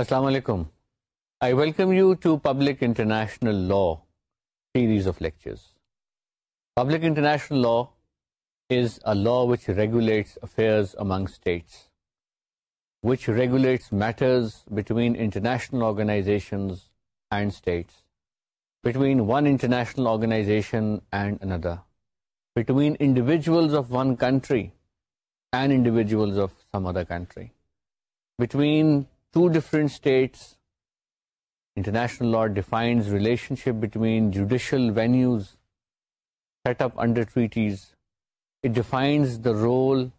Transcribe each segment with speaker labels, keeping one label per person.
Speaker 1: Assalamu alaikum. I welcome you to Public International Law series of lectures. Public International Law is a law which regulates affairs among states, which regulates matters between international organizations and states, between one international organization and another, between individuals of one country and individuals of some other country, between two different states. International law defines relationship between judicial venues set up under treaties. It defines the role,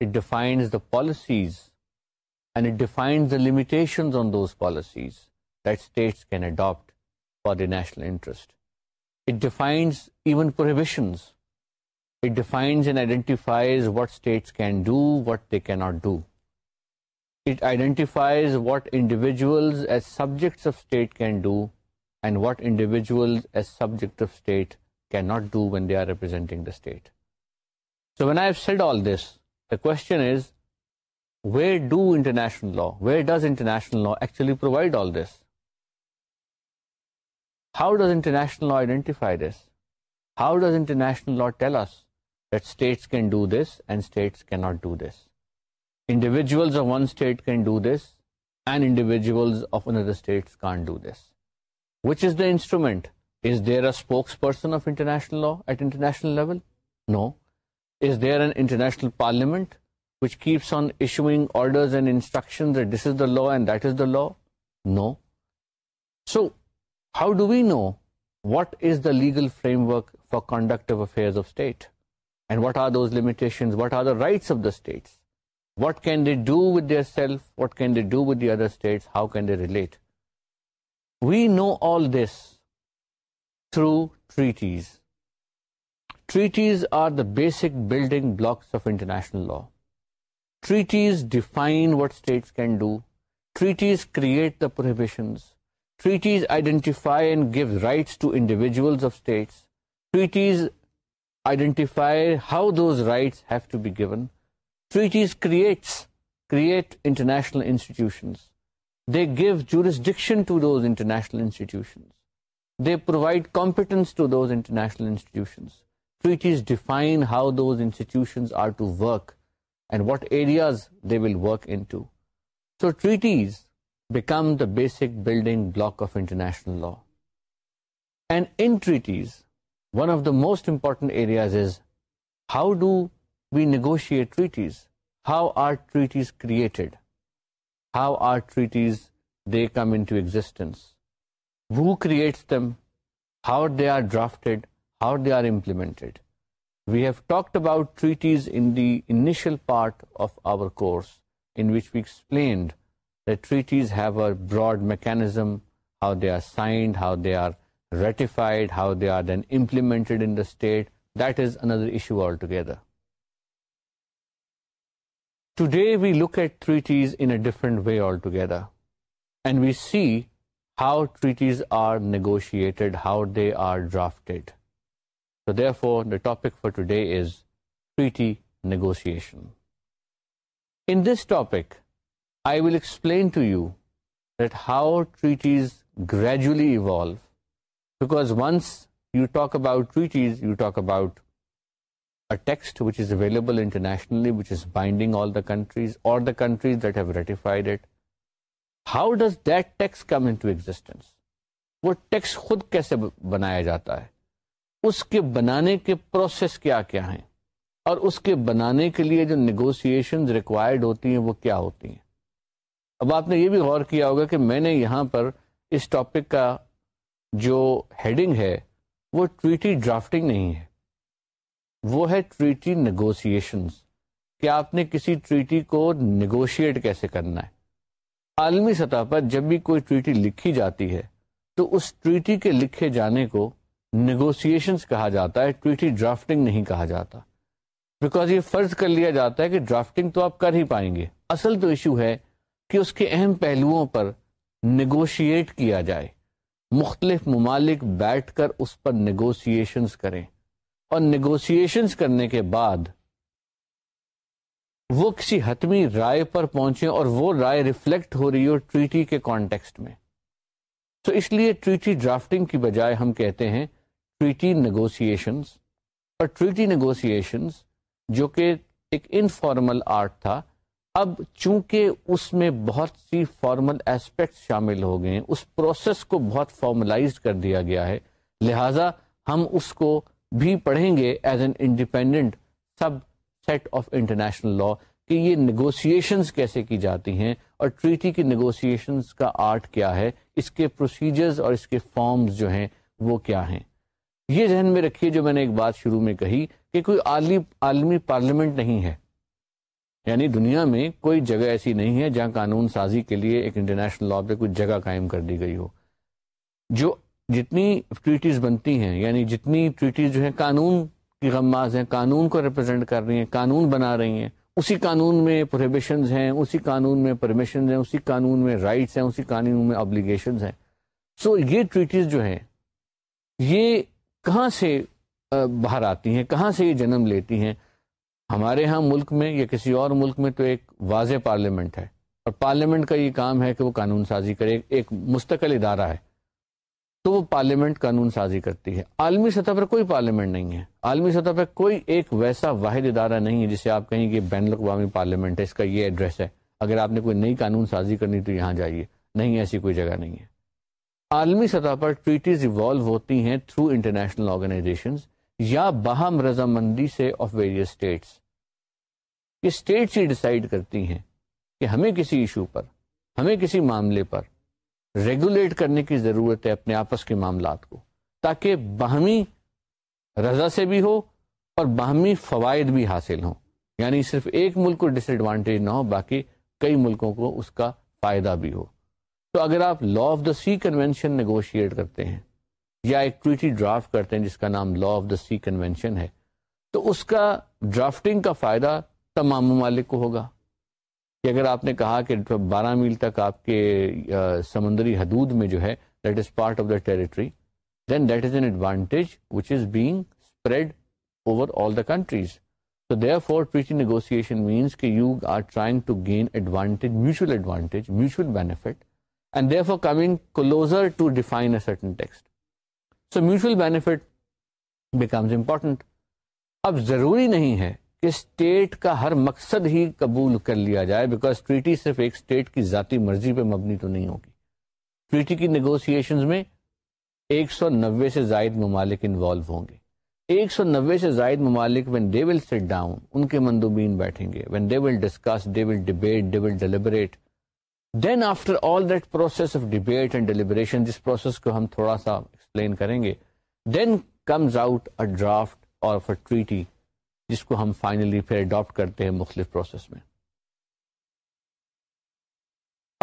Speaker 1: it defines the policies, and it defines the limitations on those policies that states can adopt for their national interest. It defines even prohibitions. It defines and identifies what states can do, what they cannot do. It identifies what individuals as subjects of state can do and what individuals as subject of state cannot do when they are representing the state. So when I have said all this, the question is, where do international law, where does international law actually provide all this? How does international law identify this? How does international law tell us that states can do this and states cannot do this? Individuals of one state can do this, and individuals of another state can't do this. Which is the instrument? Is there a spokesperson of international law at international level? No. Is there an international parliament which keeps on issuing orders and instructions that this is the law and that is the law? No. So, how do we know what is the legal framework for conduct of affairs of state? And what are those limitations? What are the rights of the states? What can they do with their self? What can they do with the other states? How can they relate? We know all this through treaties. Treaties are the basic building blocks of international law. Treaties define what states can do. Treaties create the prohibitions. Treaties identify and give rights to individuals of states. Treaties identify how those rights have to be given. Treaties create international institutions. They give jurisdiction to those international institutions. They provide competence to those international institutions. Treaties define how those institutions are to work and what areas they will work into. So treaties become the basic building block of international law. And in treaties, one of the most important areas is how do we negotiate treaties. How are treaties created? How are treaties, they come into existence? Who creates them? How they are drafted? How they are implemented? We have talked about treaties in the initial part of our course, in which we explained that treaties have a broad mechanism, how they are signed, how they are ratified, how they are then implemented in the state. That is another issue altogether. Today we look at treaties in a different way altogether, and we see how treaties are negotiated, how they are drafted. So therefore, the topic for today is treaty negotiation. In this topic, I will explain to you that how treaties gradually evolve, because once you talk about treaties, you talk about text into is available internationally خود کیسے بنایا جاتا ہے اس کے بنانے کے process کیا کیا ہیں اور اس کے بنانے کے لیے جو نیگوسیشن ریکوائرڈ ہوتی ہیں وہ کیا ہوتی ہیں اب آپ نے یہ بھی غور کیا ہوگا کہ میں نے یہاں پر اس ٹاپک کا جو ہیڈنگ ہے وہ ٹویٹی ڈرافٹنگ نہیں ہے وہ ہے ٹریٹی نیگوسیشنز کہ آپ نے کسی ٹریٹی کو نیگوشیٹ کیسے کرنا ہے عالمی سطح پر جب بھی کوئی ٹریٹی لکھی جاتی ہے تو اس ٹریٹی کے لکھے جانے کو نیگوسیشنز کہا جاتا ہے ٹریٹی ڈرافٹنگ نہیں کہا جاتا بیکاز یہ فرض کر لیا جاتا ہے کہ ڈرافٹنگ تو آپ کر ہی پائیں گے اصل تو ایشو ہے کہ اس کے اہم پہلوؤں پر نیگوشیٹ کیا جائے مختلف ممالک بیٹھ کر اس پر نیگوسیشنز کریں اور نیگوسیشنز کرنے کے بعد وہ کسی حتمی رائے پر پہنچے اور وہ رائے ریفلیکٹ ہو رہی ہو ٹریٹی کے کانٹیکسٹ میں تو so اس لیے ٹریٹی ڈرافٹنگ کی بجائے ہم کہتے ہیں ٹریٹی نیگوسیشنز اور ٹریٹی نیگوسیشنز جو کہ ایک انفارمل آرٹ تھا اب چونکہ اس میں بہت سی فارمل اسپیکٹس شامل ہو گئے ہیں اس پروسیس کو بہت فارملائز کر دیا گیا ہے لہذا ہم اس کو بھی پڑھیں گے as an independent subset of international law کہ یہ نیگوسیشنز کیسے کی جاتی ہیں اور ٹریٹی کی نیگوسیشنز کا آرٹ کیا ہے اس کے پروسیجرز اور اس کے فارمز جو ہیں وہ کیا ہیں یہ ذہن میں رکھیے جو میں نے ایک بات شروع میں کہی کہ کوئی عالمی عالمی پارلیمنٹ نہیں ہے یعنی دنیا میں کوئی جگہ ایسی نہیں ہے جہاں قانون سازی کے لیے ایک انٹرنیشنل لا پہ کوئی جگہ قائم کر دی گئی ہو جو جتنی ٹویٹیز بنتی ہیں یعنی جتنی ٹویٹیز جو ہیں قانون کی غماز ہیں قانون کو ریپرزینٹ کر رہی ہیں قانون بنا رہی ہیں اسی قانون میں پروہیبیشنز ہیں اسی قانون میں پرمیشنز ہیں اسی قانون میں رائٹس ہیں اسی قانون میں ابلیگیشنز ہیں سو یہ ٹویٹیز جو ہیں یہ کہاں سے باہر آتی ہیں کہاں سے یہ جنم لیتی ہیں ہمارے ہاں ملک میں یا کسی اور ملک میں تو ایک واضح پارلیمنٹ ہے اور پارلیمنٹ کا یہ کام ہے کہ وہ قانون سازی کرے ایک مستقل ادارہ ہے تو وہ پارلیمنٹ قانون سازی کرتی ہے عالمی سطح پر کوئی پارلیمنٹ نہیں ہے عالمی سطح پر کوئی ایک ویسا واحد ادارہ نہیں ہے جسے آپ کہیں کہ بین الاقوامی پارلیمنٹ ہے اس کا یہ ایڈریس ہے اگر آپ نے کوئی نئی قانون سازی کرنی تو یہاں جائیے نہیں ایسی کوئی جگہ نہیں ہے عالمی سطح پر ٹریٹیز ایوالو ہوتی ہیں تھرو انٹرنیشنل آرگنائزیشن یا باہم رضامندی سے آف ویریس اسٹیٹس یہ اسٹیٹس ہی ڈسائڈ کرتی ہیں کہ ہمیں کسی ایشو پر ہمیں کسی معاملے پر ریگولیٹ کرنے کی ضرورت ہے اپنے آپس کے معاملات کو تاکہ باہمی رضا سے بھی ہو اور باہمی فوائد بھی حاصل ہوں یعنی صرف ایک ملک کو ڈس ایڈوانٹیج نہ ہو باقی کئی ملکوں کو اس کا فائدہ بھی ہو تو اگر آپ law of the sea convention negotiate کرتے ہیں یا ایک ٹویٹی ڈرافٹ کرتے ہیں جس کا نام law of the sea convention ہے تو اس کا ڈرافٹنگ کا فائدہ تمام ممالک کو ہوگا کہ اگر آپ نے کہا کہ بارہ میل تک آپ کے سمندری حدود میں جو ہے that is part of the treaty then that is an advantage which is being spread over all the countries for negotiation means کہ you are trying to gain advantage mutual advantage mutual benefit and for coming closer to define a certain text so mutual benefit becomes important اب ضروری نہیں ہے کہ state کا ہر مقصد ہی قبول کر لیا جائے بیکاز ٹریٹی صرف ایک اسٹیٹ کی ذاتی مرضی پہ مبنی تو نہیں ہوگی ٹریٹی کی نیگوسیشن میں ایک سو نوے سے زائد ممالک انوالو ہوں گے ایک سو نوے سے زائد ممالک when they will sit down ان کے مندوبین بیٹھیں گے when they will discuss they will debate they will deliberate then after all that process of debate and deliberation جس پروسیس کو ہم تھوڑا سا ایکسپلین کریں گے then comes out a draft of a treaty جس کو ہم فائنلی پھر اڈاپٹ کرتے ہیں مختلف پروسیس میں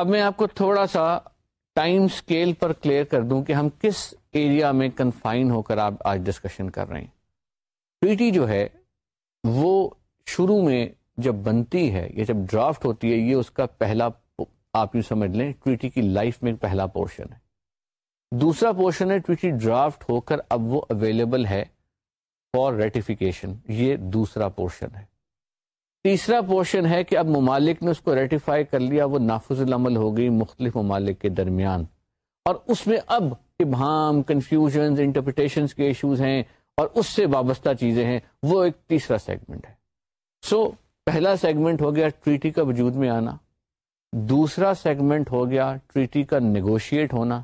Speaker 1: اب میں آپ کو تھوڑا سا ٹائم اسکیل پر کلیئر کر دوں کہ ہم کس ایریا میں کنفائن ہو کر آپ آج ڈسکشن کر رہے ہیں ٹی جو ہے وہ شروع میں جب بنتی ہے یا جب ڈرافٹ ہوتی ہے یہ اس کا پہلا آپ یوں سمجھ لیں ٹویٹی کی لائف میں پہلا پورشن ہے دوسرا پورشن ہے ٹویٹی ڈرافٹ ہو کر اب وہ اویلیبل ہے فار ریٹیفیکیشن یہ دوسرا پورشن ہے تیسرا پورشن ہے کہ اب ممالک نے اس کو ریٹیفائی کر لیا وہ نافذ العمل ہو گئی مختلف ممالک کے درمیان اور اس میں اب ابہام کنفیوژنز انٹرپریٹیشنز کے ایشوز ہیں اور اس سے وابستہ چیزیں ہیں وہ ایک تیسرا سیگمنٹ ہے سو so, پہلا سیگمنٹ ہو گیا ٹریٹی کا وجود میں آنا دوسرا سیگمنٹ ہو گیا ٹریٹی کا نیگوشیٹ ہونا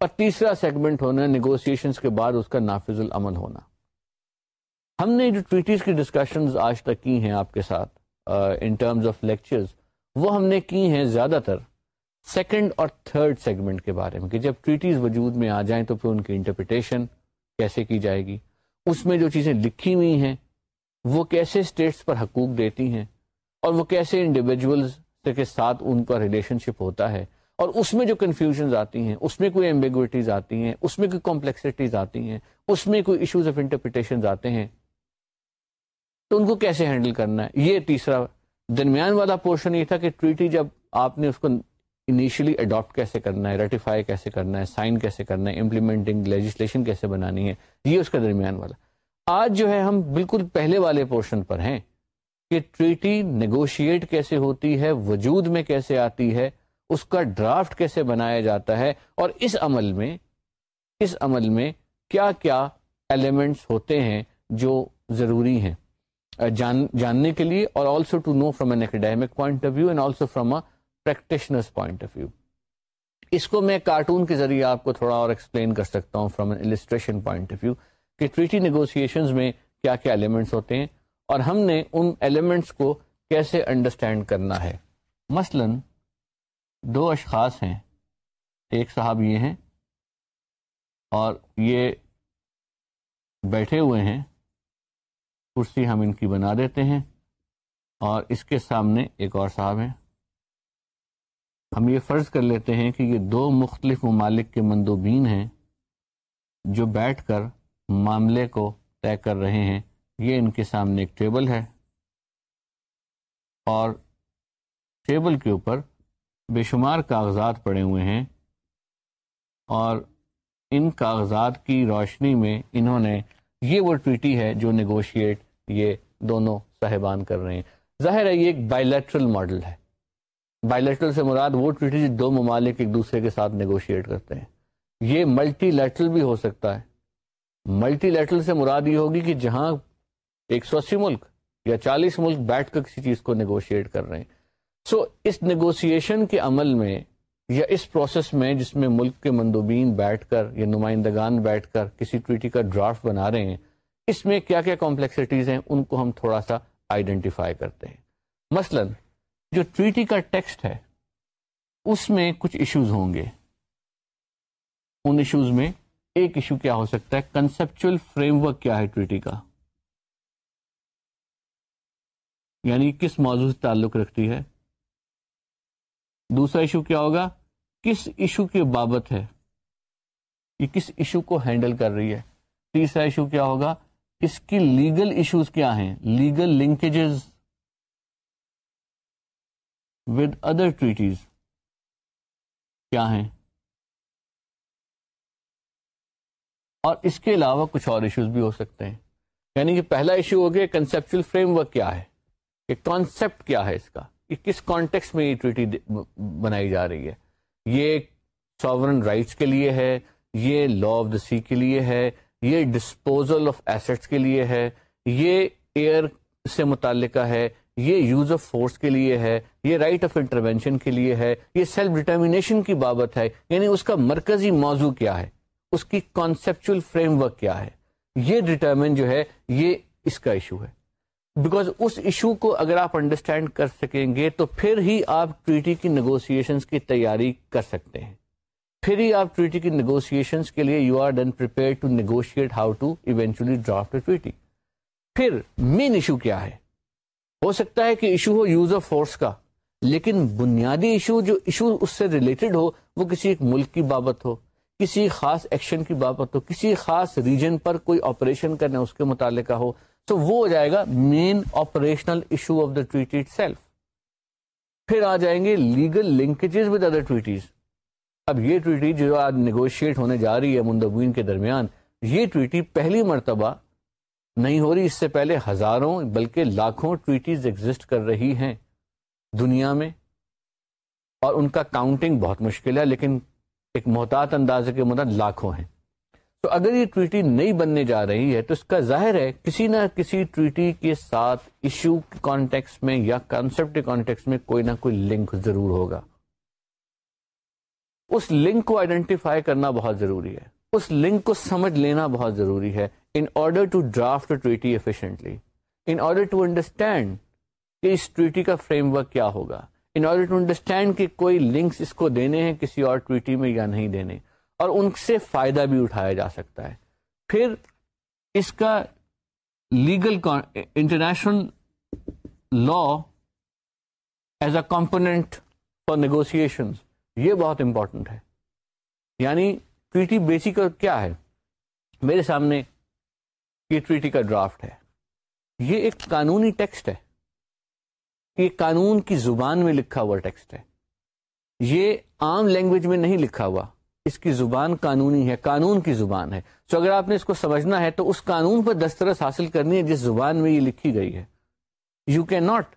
Speaker 1: اور تیسرا سیگمنٹ ہونا نیگوسیشنز کے بعد اس کا نافذ العمل ہونا ہم نے جو ٹریٹیز کی ڈسکشنز آج تک کی ہیں آپ کے ساتھ ان ٹرمز آف لیکچرز وہ ہم نے کی ہیں زیادہ تر سیکنڈ اور تھرڈ سیگمنٹ کے بارے میں کہ جب ٹریٹیز وجود میں آ جائیں تو پھر ان کی انٹرپریٹیشن کیسے کی جائے گی اس میں جو چیزیں لکھی ہوئی ہیں وہ کیسے اسٹیٹس پر حقوق دیتی ہیں اور وہ کیسے انڈیویجولز کے ساتھ ان کا ریلیشن شپ ہوتا ہے اور اس میں جو کنفیوژنز آتی ہیں اس میں کوئی ایمبیگوٹیز آتی ہیں اس میں کوئی کمپلیکسٹیز آتی ہیں اس میں کوئی ایشوز آف انٹرپریٹیشنز آتے ہیں تو ان کو کیسے ہینڈل کرنا ہے یہ تیسرا درمیان والا پورشن یہ تھا کہ ٹریٹی جب آپ نے اس کو انیشلی اڈاپٹ کیسے کرنا ہے ریٹیفائی کیسے کرنا ہے سائن کیسے کرنا ہے امپلیمنٹنگ لیجسلیشن کیسے بنانی ہے یہ اس کا درمیان والا آج جو ہے ہم بالکل پہلے والے پورشن پر ہیں کہ ٹریٹی نیگوشیٹ کیسے ہوتی ہے وجود میں کیسے آتی ہے اس کا ڈرافٹ کیسے بنایا جاتا ہے اور اس عمل میں اس عمل میں کیا کیا ایلیمنٹس ہوتے ہیں جو ضروری ہیں جان جاننے کے لیے اور also to know from an academic point point of of view and also from a view اس کو میں کارٹون کے ذریعے آپ کو تھوڑا اور ایکسپلین کر سکتا ہوں from an illustration point of view کہ ٹریٹی نیگوسیشنز میں کیا کیا ایلیمنٹس ہوتے ہیں اور ہم نے ان ایلیمنٹس کو کیسے انڈرسٹینڈ کرنا ہے مثلا دو اشخاص ہیں ایک صاحب یہ ہیں اور یہ بیٹھے ہوئے ہیں کرسی ہم ان کی بنا دیتے ہیں اور اس کے سامنے ایک اور صاحب ہیں ہم یہ فرض کر لیتے ہیں کہ یہ دو مختلف ممالک کے مندوبین ہیں جو بیٹھ کر معاملے کو طے کر رہے ہیں یہ ان کے سامنے ایک ٹیبل ہے اور ٹیبل کے اوپر بے شمار کاغذات پڑے ہوئے ہیں اور ان کاغذات کی روشنی میں انہوں نے یہ وہ ٹویٹی ہے جو نیگوشیٹ یہ دونوں صاحبان کر رہے ہیں ظاہر ہے یہ ایک بائیلیٹرل ماڈل ہے بائیلیٹرل سے مراد وہ ٹویٹی دو ممالک ایک دوسرے کے ساتھ نیگوشیٹ کرتے ہیں یہ ملٹی لیٹرل بھی ہو سکتا ہے ملٹی لیٹرل سے مراد یہ ہوگی کہ جہاں ایک سو اسی ملک یا چالیس ملک بیٹھ کر کسی چیز کو نیگوشیٹ کر رہے ہیں سو so, اس نیگوسیشن کے عمل میں یا اس پروسیس میں جس میں ملک کے مندوبین بیٹھ کر یا نمائندگان بیٹھ کر کسی ٹویٹی کا ڈرافٹ بنا رہے ہیں اس میں کیا کیا کمپلیکسٹیز ہیں ان کو ہم تھوڑا سا آئیڈینٹیفائی کرتے ہیں مثلا جو ٹویٹی کا ٹیکسٹ ہے اس میں کچھ ایشوز ہوں گے ان ایشوز میں ایک ایشو کیا ہو سکتا ہے کنسپچل فریم ورک کیا ہے ٹویٹی کا یعنی کس موضوع سے تعلق رکھتی ہے دوسرا ایشو کیا ہوگا کس ایشو بابت ہے یہ کس ایشو کو ہینڈل کر رہی ہے تیسرا ایشو کیا ہوگا اس کی لیگل ایشوز کیا ہیں legal linkages with other treaties کیا ہیں اور اس کے علاوہ کچھ اور ایشوز بھی ہو سکتے ہیں یعنی کہ پہلا ایشو ہو گیا کنسپچل فریم ورک کیا ہے کہ کانسپٹ کیا ہے اس کا کہ کس کانٹیکس میں یہ ٹریٹی بنائی جا رہی ہے یہ ساورن رائٹس کے لیے ہے یہ لا آف دا سی کے لیے ہے یہ ڈسپوزل آف ایسٹس کے لیے ہے یہ ایئر سے متعلقہ ہے یہ یوز آف فورس کے لیے ہے یہ رائٹ آف انٹروینشن کے لیے ہے یہ سیلف ڈٹرمینیشن کی بابت ہے یعنی اس کا مرکزی موضوع کیا ہے اس کی کانسیپچل فریم ورک کیا ہے یہ ڈٹرمن جو ہے یہ اس کا ایشو ہے بیکاز اس ایشو کو اگر آپ انڈرسٹینڈ کر سکیں گے تو پھر ہی آپ ٹریٹی کی نیگوسن کی تیاری کر سکتے ہیں پھر ہی آپ ٹریٹی کی نیگوسیشنس کے لیے you are done prepare to negotiate how to eventually draft پھر مین ایشو کیا ہے ہو سکتا ہے کہ ایشو ہو یوز آف فورس کا لیکن بنیادی ایشو جو ایشو اس سے ریلیٹڈ ہو وہ کسی ایک ملک کی بابت ہو کسی خاص ایکشن کی بابت ہو کسی خاص ریجن پر کوئی آپریشن کرنا اس کے متعلقہ ہو تو وہ ہو جائے گا main operational issue of the ٹویٹی self پھر آ جائیں گے legal linkages with other treaties اب یہ ٹویٹی جو آج نیگوشیٹ ہونے جا رہی ہے مندوین کے درمیان یہ ٹویٹی پہلی مرتبہ نہیں ہو رہی اس سے پہلے ہزاروں بلکہ لاکھوں ٹویٹیز ایگزٹ کر رہی ہیں دنیا میں اور ان کا کاؤنٹنگ بہت مشکل ہے لیکن ایک محتاط اندازے کے مدد لاکھوں ہیں تو اگر یہ ٹویٹی نہیں بننے جا رہی ہے تو اس کا ظاہر ہے کسی نہ کسی ٹویٹی کے ساتھ ایشو کانٹیکس میں یا کانسپٹ کانٹیکس میں کوئی نہ کوئی لنک ضرور ہوگا اس لنک کو آئیڈینٹیفائی کرنا بہت ضروری ہے اس لنک کو سمجھ لینا بہت ضروری ہے in order to draft draftly in order to understand کہ اس ٹریٹی کا فریم ورک کیا ہوگا ان آرڈر ٹو انڈرسٹینڈ کہ کوئی لنکس اس کو دینے ہیں کسی اور ٹویٹی میں یا نہیں دینے اور ان سے فائدہ بھی اٹھایا جا سکتا ہے پھر اس کا legal international law as a component for negotiation یہ بہت امپورٹنٹ ہے یعنی ٹریٹی بیسیکل کیا ہے میرے سامنے یہ ٹریٹی کا ڈرافٹ ہے یہ ایک قانونی ٹیکسٹ ہے یہ قانون کی زبان میں لکھا ہوا ٹیکسٹ ہے یہ عام لینگویج میں نہیں لکھا ہوا اس کی زبان قانونی ہے قانون کی زبان ہے سو اگر آپ نے اس کو سمجھنا ہے تو اس قانون پر دسترس حاصل کرنی ہے جس زبان میں یہ لکھی گئی ہے you not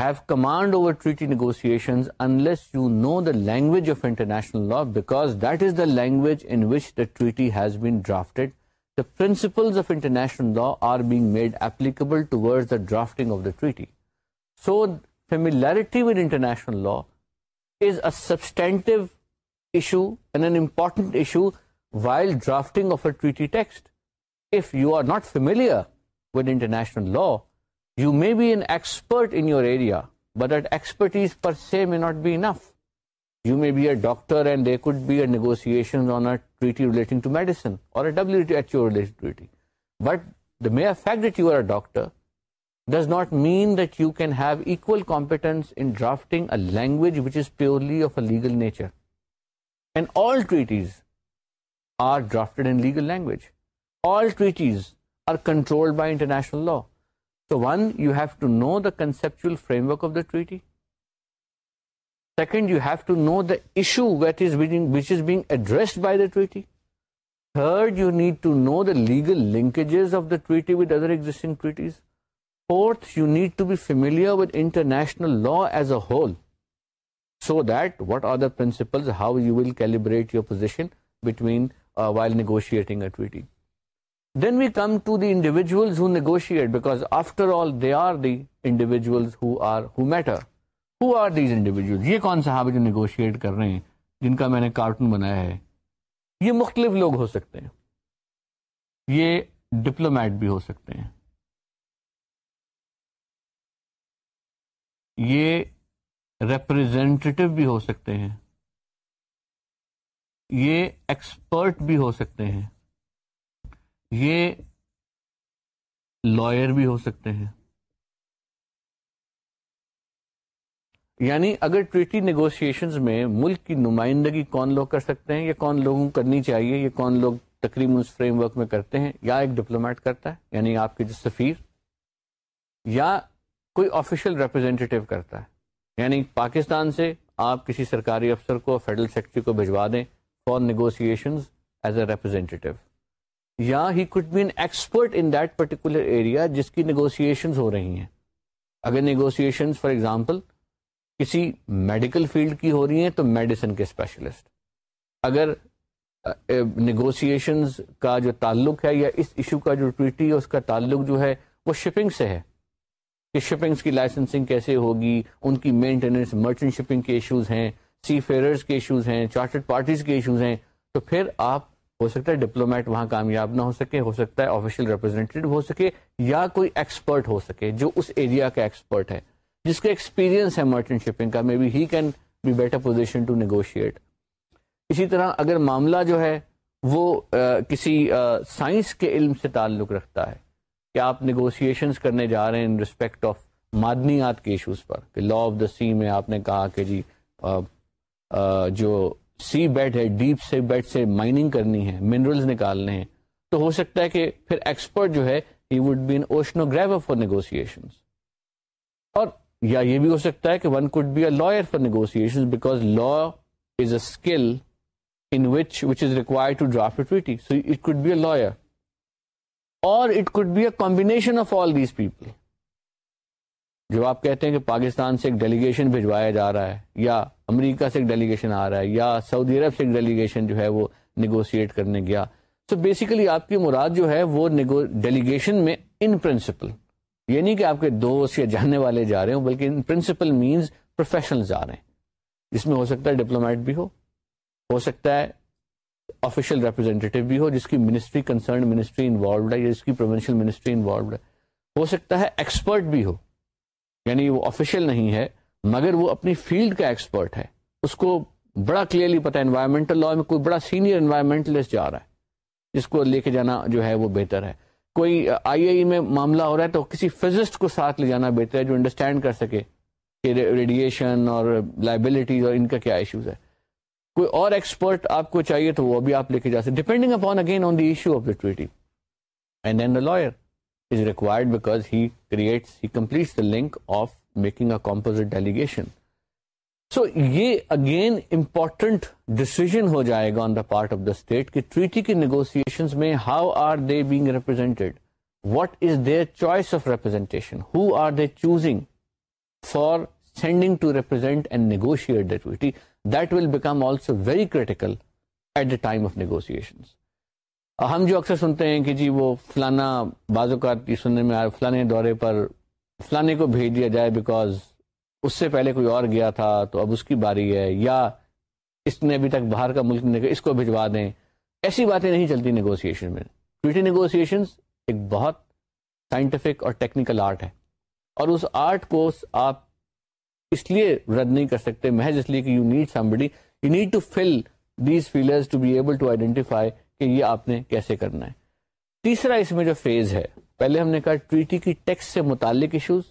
Speaker 1: have command over treaty negotiation unless you know the language of international law because that is the language in which the treaty has been drafted the principle of international law are being made the drafting of the treaty so familiarity with international law is a substantive issue and an important issue while drafting of a treaty text. If you are not familiar with international law, you may be an expert in your area, but that expertise per se may not be enough. You may be a doctor and there could be a negotiation on a treaty relating to medicine or a WHO related treaty. But the mere fact that you are a doctor does not mean that you can have equal competence in drafting a language which is purely of a legal nature. And all treaties are drafted in legal language. All treaties are controlled by international law. So one, you have to know the conceptual framework of the treaty. Second, you have to know the issue that is which is being addressed by the treaty. Third, you need to know the legal linkages of the treaty with other existing treaties. Fourth, you need to be familiar with international law as a whole. So that what are the principle یہ کون سا ہاں جو negotiate کر رہے ہیں جن کا میں نے کارٹون بنایا ہے یہ مختلف لوگ ہو سکتے ہیں یہ ڈپلومٹ بھی ہو سکتے ہیں یہ ریپرزینٹیو بھی ہو سکتے ہیں یہ ایکسپرٹ بھی ہو سکتے ہیں یہ لائر بھی ہو سکتے ہیں یعنی اگر ٹریٹی نیگوشیشنز میں ملک کی نمائندگی کون لوگ کر سکتے ہیں یا کون لوگوں کو کرنی چاہیے یا کون لوگ تقریباً اس فریم ورک میں کرتے ہیں یا ایک ڈپلومیٹ کرتا ہے یعنی آپ کے جو سفیر یا کوئی آفیشیل ریپرزینٹیو کرتا ہے یعنی پاکستان سے آپ کسی سرکاری افسر کو فیڈرل سیکٹری کو بھجوا دیں for negotiation as a representative یا he could be an expert in that particular area جس کی نیگوسیشن ہو رہی ہیں اگر نیگوسیشن فار ایگزامپل کسی میڈیکل فیلڈ کی ہو رہی ہیں تو میڈیسن کے اسپیشلسٹ اگر نیگوسیشنز کا جو تعلق ہے یا اس ایشو کا جو ٹویٹی اس کا تعلق جو ہے وہ شپنگ سے ہے کہ شپنگس کی لائسنسنگ کیسے ہوگی ان کی مینٹیننس مرچنٹ شپنگ کے ایشوز ہیں سی فیئرز کے ایشوز ہیں چارٹرڈ پارٹیز کے ایشوز ہیں تو پھر آپ ہو سکتا ہے ڈپلومیٹ وہاں کامیاب نہ ہو سکے ہو سکتا ہے آفیشیل ریپرزینٹیو ہو سکے یا کوئی ایکسپرٹ ہو سکے جو اس ایریا کا ایکسپرٹ ہے جس کا ایکسپیرینس ہے مرچنٹ شپنگ کا may be he can be better position to negotiate اسی طرح اگر معاملہ جو ہے وہ کسی سائنس کے علم سے تعلق رکھتا ہے کہ آپ نیگوسیشنس کرنے جا رہے ہیں ان ریسپیکٹ آف معدنیات کے ایشوز پر کہ لا آف دا سی میں آپ نے کہا کہ جی جو سی بیڈ ہے ڈیپ سی بیڈ سے مائننگ کرنی ہے منرلز نکالنے ہیں تو ہو سکتا ہے کہ پھر ایکسپرٹ جو ہے ہی وڈ بی فار اور یا یہ بھی ہو سکتا ہے کہ one could be a lawyer for negotiation because law is a skill in which which is require to draft it could be a lawyer اور it could be a combination of all these people جو آپ کہتے ہیں کہ پاکستان سے ایک delegation بھجوایا جا رہا ہے یا امریکہ سے ایک ڈیلیگیشن آ رہا ہے یا سعودی عرب سے ایک ڈیلیگیشن جو ہے وہ نیگوسیٹ کرنے گیا تو بیسیکلی آپ کی مراد جو ہے وہ ڈیلیگیشن میں ان پرنسپل یعنی کہ آپ کے دوست یا جاننے والے جا رہے ہوں بلکہ ان پرنسپل مینز پروفیشنل جا رہے ہیں جس میں ہو سکتا ہے ڈپلومیٹ بھی ہو ہو سکتا ہے آفیشیل ریپرزینٹیو بھی ہو جس کی منسٹری کنسرن منسٹری انوالوڈ ہے یا جس کی پروینشل منسٹری انوالوڈ ہے ہو سکتا ہے ایکسپرٹ بھی ہو یعنی وہ آفیشیل نہیں ہے مگر وہ اپنی فیلڈ کا ایکسپرٹ ہے اس کو بڑا کلیئرلی پتا ہے انوائرمنٹل لا میں کوئی بڑا سینئر انوائرمنٹلسٹ جا رہا ہے جس کو لے کے جانا جو ہے وہ بہتر ہے کوئی آئی آئی میں معاملہ ہو رہا ہے تو کسی فزسٹ کو ساتھ لے جانا بہتر ہے جو انڈرسٹینڈ کر سکے کہ ریڈیشن اور لائبلٹیز اور ان کا کیا ایشوز ہے کوئی اور ایکسپرٹ آپ کو چاہیے تو وہ بھی آپ لے کے جا سکتے depending upon again on issue of the ٹویٹی and then the is required because he he link of making a composite delegation so یہ اگین امپورٹنٹ ڈسیزن ہو جائے گا on the part of the state کہ treaty کی negotiation میں how are they being represented what is their choice of representation who are they choosing for sending to represent and negotiate the ٹویٹی Uh, ہم جو اکثر سنتے ہیں کہ جی وہ فلانا بعض اوقات میں آئے فلانے دورے پر فلانے کو بھیج دیا جائے بیکاز اس سے پہلے کوئی اور گیا تھا تو اب اس کی باری ہے یا اس نے ابھی تک باہر کا ملک اس کو بھجوا دیں ایسی باتیں نہیں چلتی نیگوسیشن میں ٹویٹی ایک بہت سائنٹیفک اور ٹیکنیکل آرٹ ہے اور اس آرٹ کو آپ اس لیے رد نہیں کر سکتے محض اس لیے کہ you need somebody you need to fill these fillers to be able to identify کہ یہ آپ نے کیسے کرنا ہے تیسرا اس میں جو فیز ہے پہلے ہم نے کہا ٹریٹی کی ٹیکس سے متعلق ایشوز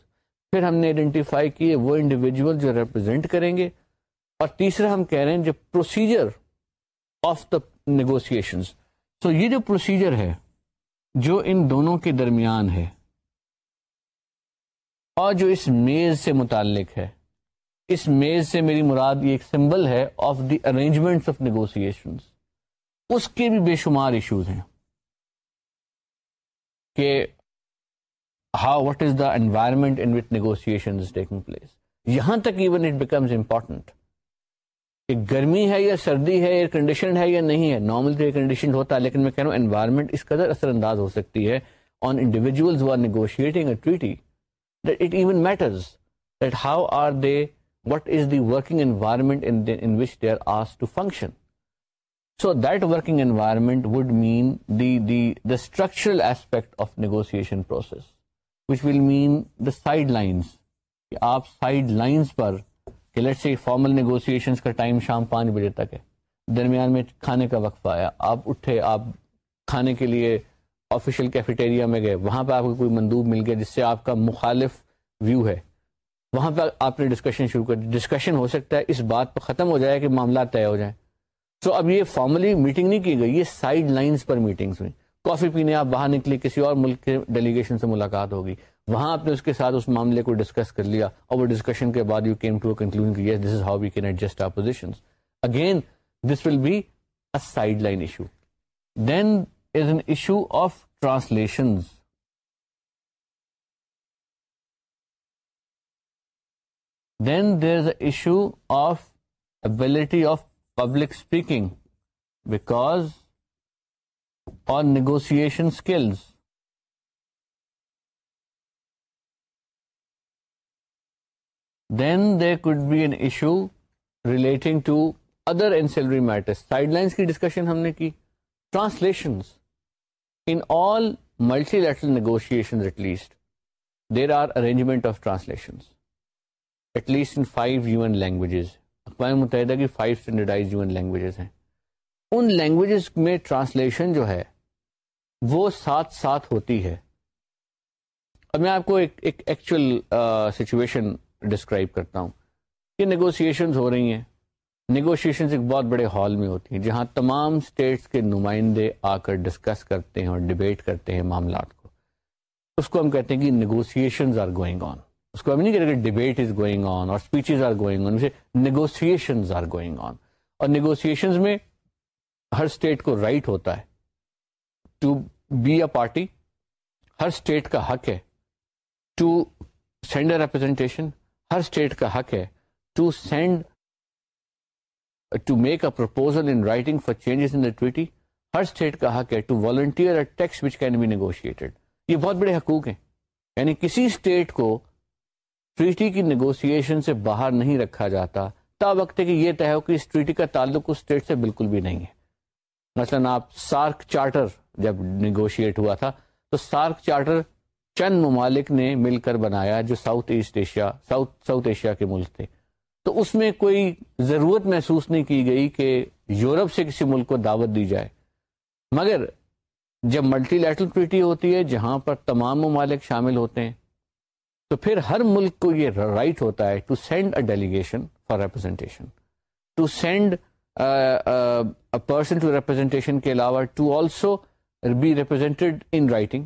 Speaker 1: پھر ہم نے آئیڈینٹیفائی کیے وہ انڈیویجول جو ریپرزینٹ کریں گے اور تیسرا ہم کہہ رہے ہیں جو procedure of the negotiation so یہ جو پروسیجر ہے جو ان دونوں کے درمیان ہے اور جو اس میز سے متعلق ہے اس میز سے میری مراد یہ ایک سمبل ہے of the arrangement of negotiation اس کے بھی بے شمار ایشوز ہیں کہ how what is the environment in with negotiation taking place یہاں تک ایون اٹ بیکمز امپورٹنٹ کہ گرمی ہے یا سردی ہے ایئر کنڈیشن ہے یا نہیں ہے نارمل تو ایئر کنڈیشن ہوتا ہے لیکن میں کہہ رہا ہوں انوائرمنٹ اس قدر اثر انداز ہو سکتی ہے on are negotiating a treaty that it even matters that how are they what is the working environment so that working with main deliberation process which will mend lines آپ سائڈ لائنس پر کہ late سے formal negotiation کا time شام پانچ بجے تک ہے درمیان میں کھانے کا وقفہ آیا آپ اٹھے آپ کھانے کے لیے آفیشیل کیفیٹیریا میں گئے وہاں پہ آپ کو کوئی مندوب مل گیا جس سے آپ کا مخالف ویو ہے وہاں پہ آپ نے ڈسکشن شروع کر ڈسکشن ہو سکتا ہے اس بات پہ ختم ہو جائے کہ معاملہ طے ہو جائے so, اب یہ فارملی میٹنگ نہیں کی گئی یہ سائڈ لائنز پر میٹنگز میں کافی پینے آپ باہر نکلے کسی اور ملک کے ڈیلیگیشن سے ملاقات ہوگی وہاں آپ نے اس کے ساتھ اس معاملے کو ڈسکس کر لیا اور وہ ڈسکشن کے بعد you came to this is how we can adjust our position again this will be a side line issue then is an issue of translations then there is a issue of ability of public speaking because our negotiation skills then there could be an issue relating to other and salary matters side lines کی discussion ہم نے کی translation multilateral negotiation at least there are arrangement of translation at least in five U N languages اقوام متحدہ کی five standardize U N languages ہیں ان languages میں ٹرانسلیشن جو ہے وہ ساتھ ساتھ ہوتی ہے اب میں آپ کو ایک ایکچوئل سچویشن ڈسکرائب کرتا ہوں کہ نیگوسیشنز ہو رہی ہیں نیگوشیشنز ایک بہت بڑے ہال میں ہوتی ہیں جہاں تمام اسٹیٹس کے نمائندے آ کر ڈسکس کرتے ہیں اور ڈبیٹ کرتے ہیں معاملات کو اس کو ہم کہتے ہیں کہ نیگوسیشنز آر گوئنگ آن اس کو ہم نہیں کہہ رہے ڈبیٹ از گوئنگ آن اور speeches are going on negotiations are going on اور نیگوسیشنز میں ہر اسٹیٹ کو رائٹ right ہوتا ہے ٹو بی اے پارٹی ہر اسٹیٹ کا حق ہے ٹو سینڈ اے ریپرزینٹیشن ہر اسٹیٹ کا حق ہے to send to make a proposal in writing for changes in the ٹویٹی ہر اسٹیٹ کا حق ہے to volunteer a text which can be negotiated یہ بہت بڑے حقوق ہیں یعنی کسی اسٹیٹ کو ٹریٹی کی نیگوسیشن سے باہر نہیں رکھا جاتا تا وقت کہ یہ طے ہو کہ اس ٹریٹی کا تعلق اس اسٹیٹ سے بالکل بھی نہیں ہے مثلا آپ سارک چارٹر جب نیگوشیٹ ہوا تھا تو سارک چارٹر چند ممالک نے مل کر بنایا جو south east Asia south south Asia کے ملک تھے تو اس میں کوئی ضرورت محسوس نہیں کی گئی کہ یورپ سے کسی ملک کو دعوت دی جائے مگر جب ملٹی لیٹرل ٹریٹی ہوتی ہے جہاں پر تمام ممالک شامل ہوتے ہیں تو پھر ہر ملک کو یہ رائٹ right ہوتا ہے to send a delegation for representation to send person to representation کے علاوہ to also be represented in writing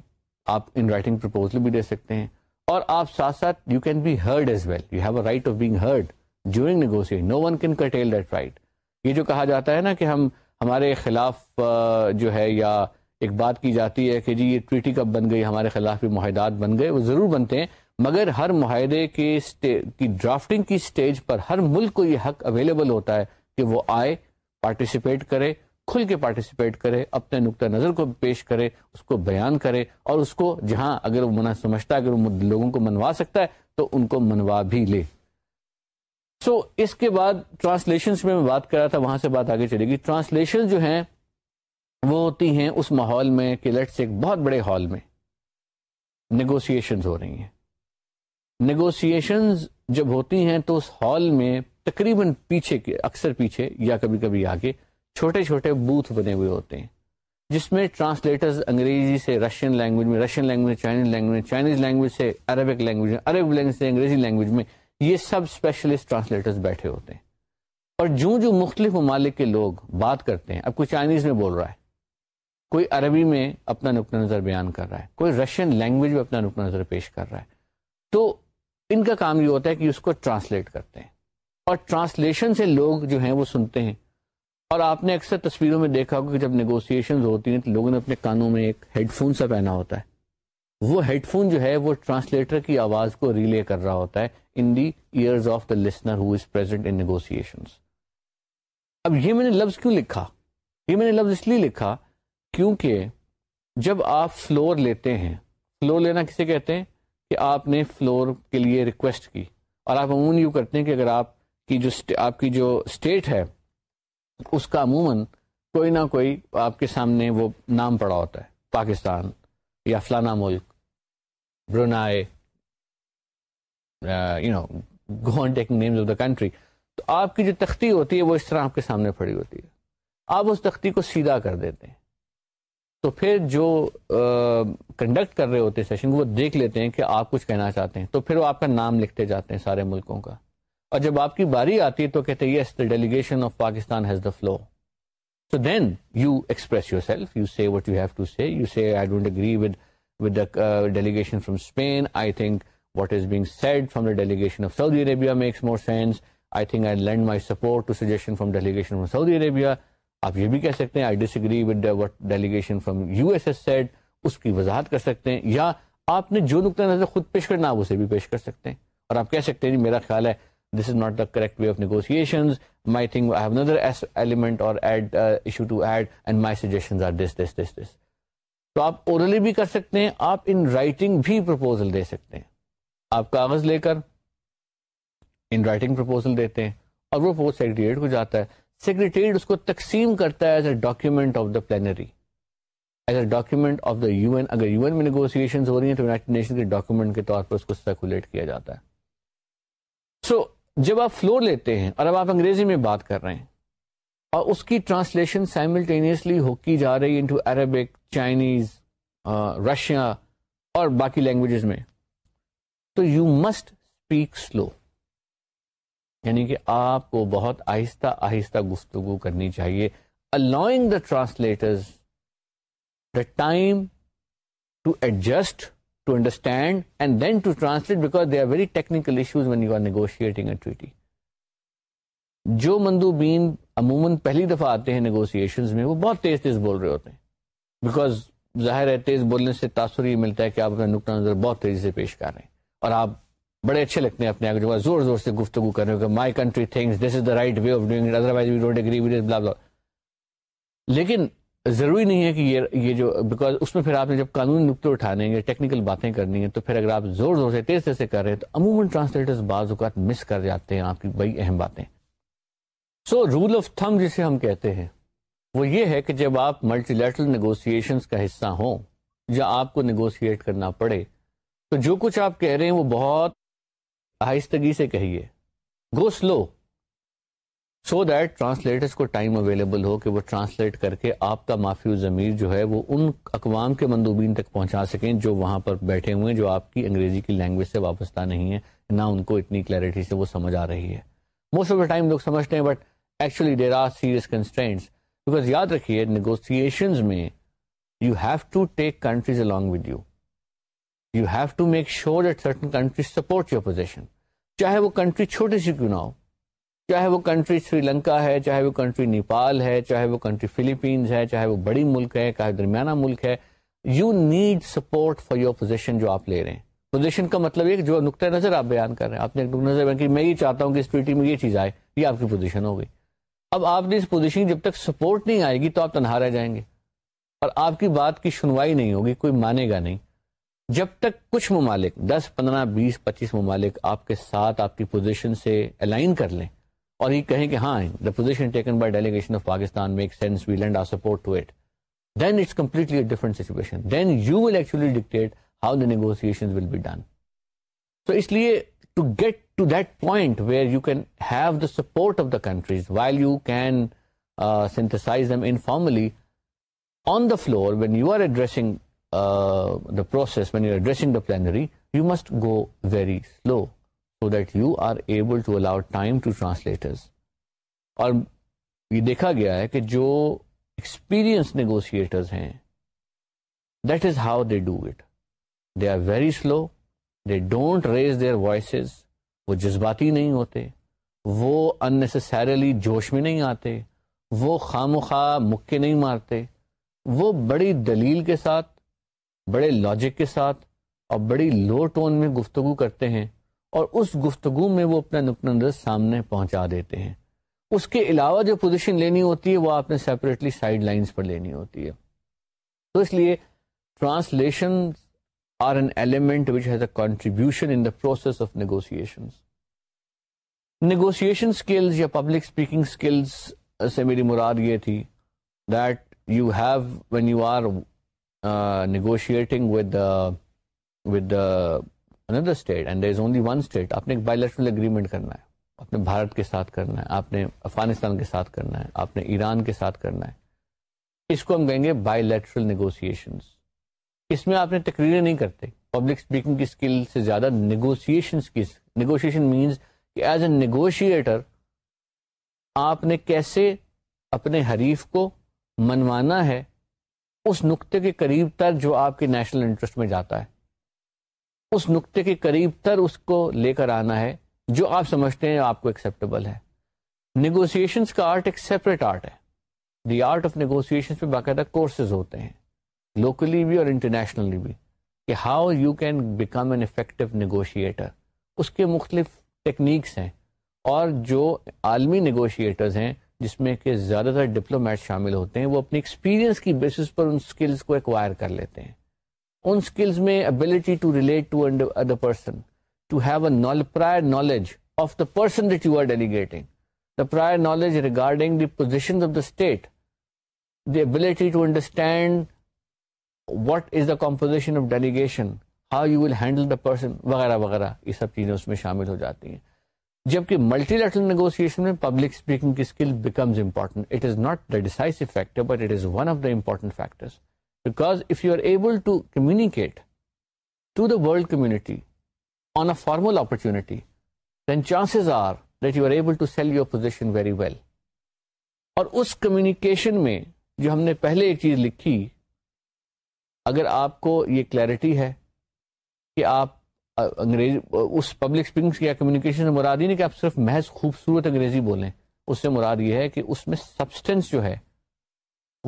Speaker 1: آپ ان رائٹنگ پرپوزل بھی دے سکتے ہیں اور آپ ساتھ ساتھ you can be heard as well you have a right of being heard during negotiate no one can curtail that right یہ جو کہا جاتا ہے نا کہ ہم ہمارے خلاف uh, جو ہے یا ایک بات کی جاتی ہے کہ جی یہ ٹویٹی کب بن گئی ہمارے خلاف بھی معاہدات بن گئے وہ ضرور بنتے ہیں مگر ہر معاہدے کے کی ڈرافٹنگ کی سٹیج پر ہر ملک کو یہ حق اویلیبل ہوتا ہے کہ وہ آئے پارٹیسپیٹ کرے کھل کے پارٹیسپیٹ کرے اپنے نقطۂ نظر کو پیش کرے اس کو بیان کرے اور اس کو جہاں اگر وہ منع سمجھتا ہے اگر وہ لوگوں کو منوا سکتا ہے تو ان کو منوا بھی لے سو so, اس کے بعد ٹرانسلیشنس میں میں بات کر رہا تھا وہاں سے بات آگے چلے گی ٹرانسلیشن جو ہیں وہ ہوتی ہیں اس ماحول میں کہ لیٹس ایک بہت بڑے ہال میں نیگوسیشنز ہو رہی ہیں نیگوسیشنز جب ہوتی ہیں تو اس ہال میں تقریباً پیچھے کے اکثر پیچھے یا کبھی کبھی آگے چھوٹے چھوٹے بوتھ بنے ہوئے ہوتے ہیں جس میں ٹرانسلیٹرز انگریزی سے رشین لینگویج میں Russian language Chinese language Chinese language سے عربک لینگویج میں عرب لینگویج سے انگریزی لینگویج میں یہ سب اسپیشلسٹ ٹرانسلیٹرز بیٹھے ہوتے ہیں اور جو مختلف ممالک کے لوگ بات کرتے ہیں اب کوئی چائنیز میں بول رہا ہے کوئی عربی میں اپنا نقطۂ نظر بیان کر رہا ہے کوئی رشین لینگویج میں اپنا نقطۂ نظر پیش کر رہا ہے تو ان کا کام یہ ہوتا ہے کہ اس کو ٹرانسلیٹ کرتے ہیں اور ٹرانسلیشن سے لوگ جو ہیں وہ سنتے ہیں اور آپ نے اکثر تصویروں میں دیکھا ہوگا کہ جب نیگوسیشن ہوتی ہیں تو لوگوں نے اپنے کانوں میں ایک ہیڈ فون سا پہنا ہوتا ہے وہ ہیڈ فون جو ہے وہ ٹرانسلیٹر کی آواز کو ریلے کر رہا ہوتا ہے in the ears of the listener who is present in negotiation اب یہ میں نے لفظ کیوں لکھا یہ میں نے لفظ اس لیے لکھا کیونکہ جب آپ فلور لیتے ہیں فلور لینا کسے کہتے ہیں کہ آپ نے فلور کے لیے ریکویسٹ کی اور آپ عموماً یوں کرتے ہیں کہ اگر آپ کی جو آپ کی جو اسٹیٹ ہے اس کا عموماً کوئی نہ کوئی آپ کے سامنے وہ نام پڑا ہوتا ہے پاکستان یا فلانا ملک Brunei you know go on taking names of the country تو آپ کی جو تختی ہوتی ہے وہ اس طرح آپ کے سامنے پڑی ہوتی ہے آپ اس تختی کو سیدھا کر دیتے ہیں تو پھر جو کنڈکٹ کر رہے ہوتے سیشن وہ دیکھ لیتے ہیں کہ آپ کچھ کہنا چاہتے ہیں تو پھر وہ آپ کا نام لکھتے جاتے ہیں سارے ملکوں کا اور جب آپ کی باری آتی ہے تو کہتے ہیں yes the delegation of Pakistan has the floor so then you express yourself you see what you have to see you see I don't agree with with delegation from Spain I think what is being said from the delegation of Saudi Arabia makes more sense I think I lend my support to suggestion from delegation from Saudi Arabia آپ یہ بھی کہہ سکتے ہیں I disagree with delegation from U S S said اس کی وضاحت کر سکتے ہیں یا آپ نے جو نقطۂ نظر خود پیش کرنا آپ اسے بھی پیش کر سکتے ہیں اور آپ کہہ سکتے ہیں جی میرا خیال ہے this is not the correct way of negotiation my think I have another element or add issue to add and my suggestion are this this this this تو آپ اورلی بھی کر سکتے ہیں آپ ان رائٹنگ بھی پرپوزل دے سکتے ہیں آپ کاغذ لے کر ان رائٹنگ پرپوزل دیتے ہیں اور وہ پوسٹ سیکریٹریٹ کو جاتا ہے سیکریٹریٹ اس کو تقسیم کرتا ہے as a document of the plenary as a document of the U N اگر یو این میں نیگوسیشن ہو رہی ہیں تو نیشن کے ڈاکیومنٹ کے طور پر اس کو سرکولیٹ کیا جاتا ہے سو so, جب آپ فلور لیتے ہیں اور اب آپ انگریزی میں بات کر رہے ہیں اور اس کی ٹرانسلیشن سائملٹینیسلی ہو کی جا رہی ہے رشیا اور باقی لینگویجز میں تو یو مسٹ اسپیک سلو یعنی کہ آپ کو بہت آہستہ آہستہ گفتگو کرنی چاہیے allowing the translators the time to adjust to understand and then to translate because they are very technical issues when you are negotiating a ٹویٹی جو مندوبین عموماً پہلی دفعہ آتے ہیں نیگوسیشنز میں وہ بہت تیز تیز بول رہے ہوتے ہیں بیکاز ظاہر ہے تیز بولنے سے تاثر یہ ملتا ہے کہ آپ اپنا نقطہ نظر بہت تیزی سے پیش کر رہے ہیں اور آپ بڑے اچھے لگتے ہیں اپنے آپ کے زور زور سے گفتگو my country thinks this is the right way of doing otherwise لیکن ضروری نہیں ہے کہ یہ یہ جو بیکاز اس میں پھر آپ نے جب قانون نقطے اٹھانے ہیں ٹیکنیکل باتیں کرنی ہیں تو پھر اگر آپ زور زور سے تیز تیز سے کر رہے ہیں تو عموماً ٹرانسلیٹرز بعض اوقات مس کر جاتے ہیں آپ کی بڑی اہم باتیں سو رول آف تھم جسے ہم کہتے ہیں وہ یہ ہے کہ جب آپ ملٹی لیٹرل نیگوسیشنس کا حصہ ہوں یا آپ کو نیگوسیٹ کرنا پڑے تو جو کچھ آپ کہہ رہے ہیں وہ بہت آہستگی سے کہیے go slow so that translators کو ٹائم اویلیبل ہو کہ وہ ٹرانسلیٹ کر کے آپ کا معافی ضمیر جو ہے وہ ان اقوام کے مندوبین تک پہنچا سکیں جو وہاں پر بیٹھے ہوئے جو آپ کی انگریزی کی لینگویج سے وابستہ نہیں ہے نہ ان کو اتنی کلیئرٹی سے وہ سمجھ آ رہی ہے موسٹ آف دا ٹائم لوگ سمجھتے ہیں but actually there are serious because یاد رکھیے نیگوسیشنز میں you have to take countries along with you you have to make sure certain countries support your position چاہے وہ کنٹری چھوٹی سی کیوں نہ ہو چاہے وہ کنٹری سری لنکا ہے چاہے وہ کنٹری نیپال ہے چاہے وہ کنٹری فلیپینز ہے چاہے وہ بڑی ملک ہے چاہے درمیانہ ملک ہے you need support for your position جو آپ لے رہے ہیں پوزیشن کا مطلب یہ جو نقطۂ نظر آپ بیان کر رہے ہیں آپ نے نظر بیان کی میں یہ چاہتا ہوں کہ اس پیٹی میں یہ چیز آئے یہ آپ کی پوزیشن ہوگی اب آپ نے اس پوزیشن جب تک سپورٹ نہیں آئے گی تو آپ تنہا رہ جائیں گے اور آپ کی بات کی سنوائی نہیں ہوگی کوئی مانے گا نہیں جب تک کچھ ممالک دس پندرہ بیس پچیس ممالک آپ کے ساتھ آپ کی پوزیشن سے الائن کر لیں اور یہ کہیں کہ ہاں the position taken by delegation of Pakistan make sense we lend our support to it then it's completely different situation then you will actually dictate how the negotiation will be done تو اس لیے to get to that point where you can have the support of the countries while you can synthesize them informally on the floor when you are addressing the processing the plenary you must go very slow so that you are able to allow time to translator اور یہ دیکھا گیا ہے کہ جو experience negotiators ہیں that is how they do it they are very slow they don't raise their voices وہ جذباتی نہیں ہوتے وہ ان جوش میں نہیں آتے وہ خامخواہ مک مکے نہیں مارتے وہ بڑی دلیل کے ساتھ بڑے لاجک کے ساتھ اور بڑی لو ٹون میں گفتگو کرتے ہیں اور اس گفتگو میں وہ اپنا نقطۂ نظر سامنے پہنچا دیتے ہیں اس کے علاوہ جو پوزیشن لینی ہوتی ہے وہ آپ نے سیپریٹلی سائڈ لائنز پر لینی ہوتی ہے تو اس لیے translation are an element which has a in the process of skills یا پبلک اسپیکنگ اسکلز سے میری مراد یہ تھی that you have when you are negotiating with with another state and there is only one state آپ نے ایک agreement کرنا ہے آپ نے بھارت کے ساتھ کرنا ہے آپ نے افغانستان کے ساتھ کرنا ہے آپ نے ایران کے ساتھ کرنا ہے اس کو ہم کہیں گے بائیلیٹرل نیگوسیشنس اس میں آپ نے تقریریں نہیں کرتے پبلک اسپیکنگ کی اسکل سے زیادہ نیگوسیشنس کی نیگوشیشن مینس کہ ایز اے نیگوشیٹر آپ نے کیسے اپنے حریف کو منوانا ہے اس نقطے کے قریب تر جو آپ کے نیشنل انٹرسٹ میں جاتا ہے اس نقطے کے قریب تر اس کو لے کر آنا ہے جو آپ سمجھتے ہیں آپ کو ایکسیپٹیبل ہے نیگوسیشنس کا آرٹ ایک سیپریٹ آرٹ ہے دی آرٹ آف نیگوسیشن میں باقاعدہ کورسز ہوتے ہیں لوکلی بھی اور انٹرنیشنلی بھی کہ how you can become an effective negotiator اس کے مختلف ٹیکنیکس ہیں اور جو عالمی نیگوشیٹرز ہیں جس میں کہ زیادہ تر ڈپلومیٹ شامل ہوتے ہیں وہ اپنی ایکسپیرینس کی بیسس پر ان سکلز کو ایکوائر کر لیتے ہیں ان سکلز میں ability to relate to other person to have a prior knowledge of the person that you are delegating the prior knowledge regarding the position of the state the ability to understand what is the composition of delegation how you will handle the person وغیرہ وغیرہ یہ سب چیزیں اس میں شامل ہو جاتی ہیں جبکہ multilateral negotiation میں پبلک اسپیکنگ کی skill becomes important it is not the factor factor but it is one of the important because if you are able to communicate to the world community on a formal opportunity then chances are that you are able to sell your position very well اور اس communication میں جو ہم نے پہلے ایک چیز لکھی اگر آپ کو یہ کلیئرٹی ہے کہ آپ انگریز اس پبلک اسپیکنگ یا سے مراد ہی نہیں کہ آپ صرف محض خوبصورت انگریزی بولیں اس سے مراد یہ ہے کہ اس میں سبسٹینس جو ہے